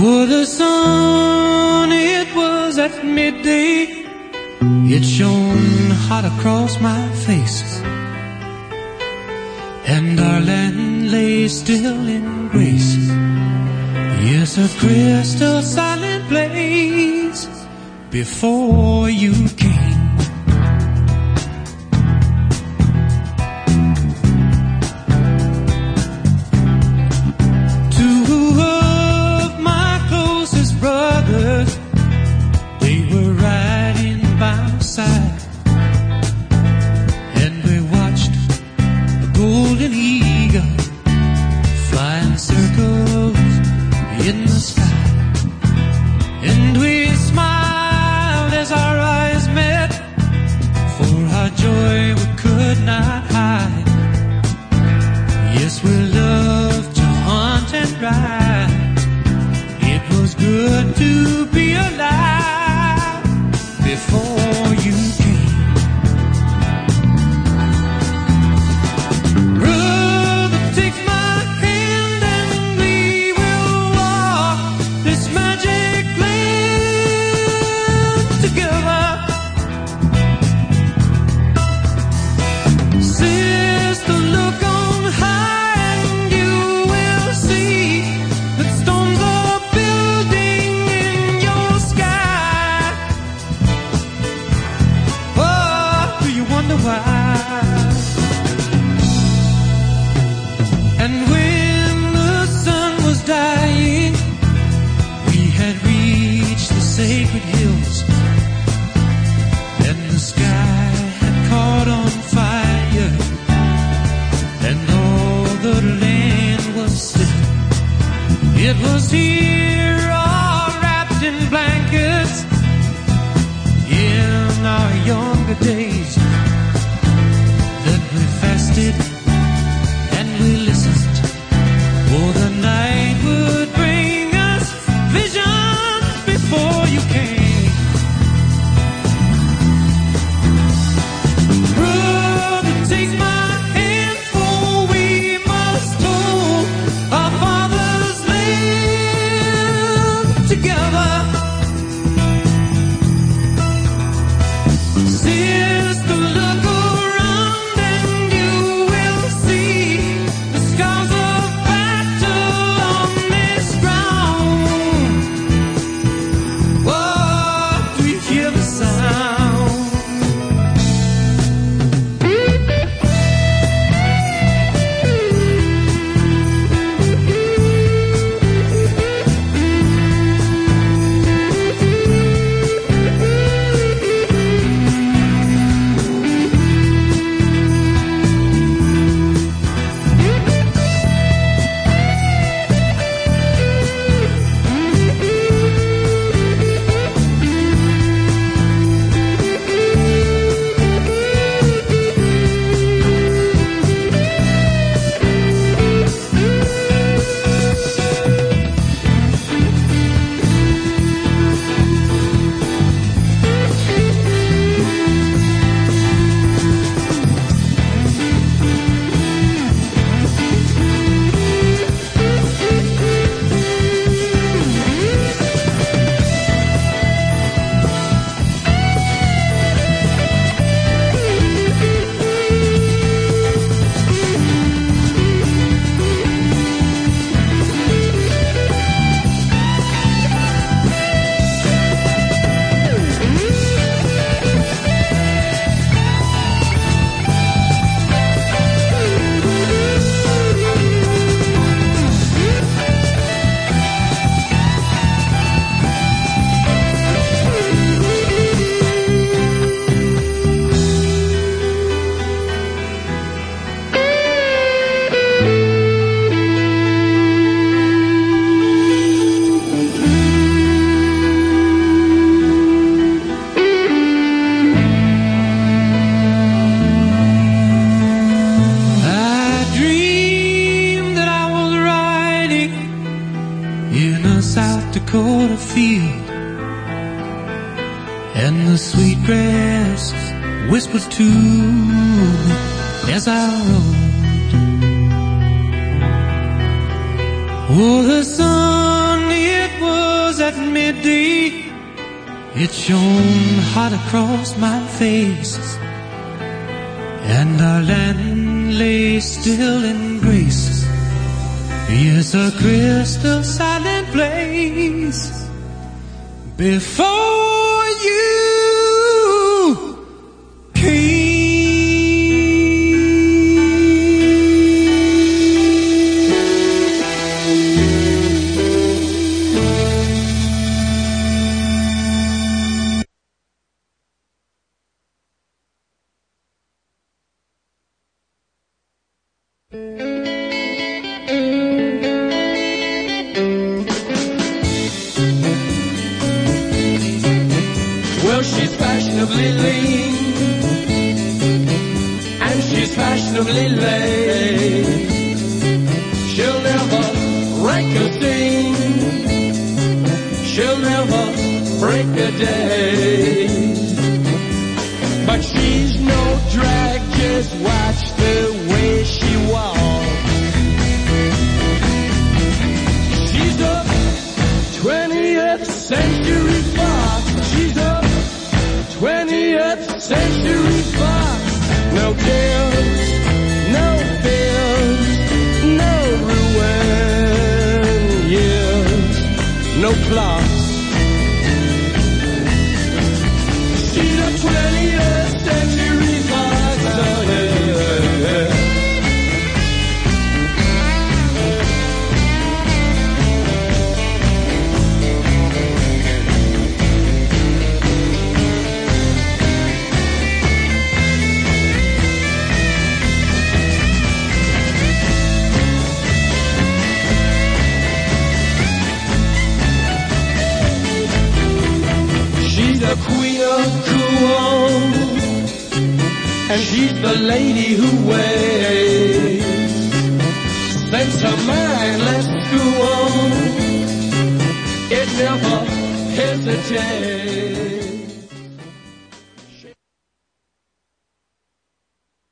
Oh, the sun, it was at midday. It shone hot across my face. And our land lay still in grace. Yes, a crystal silent place before you came.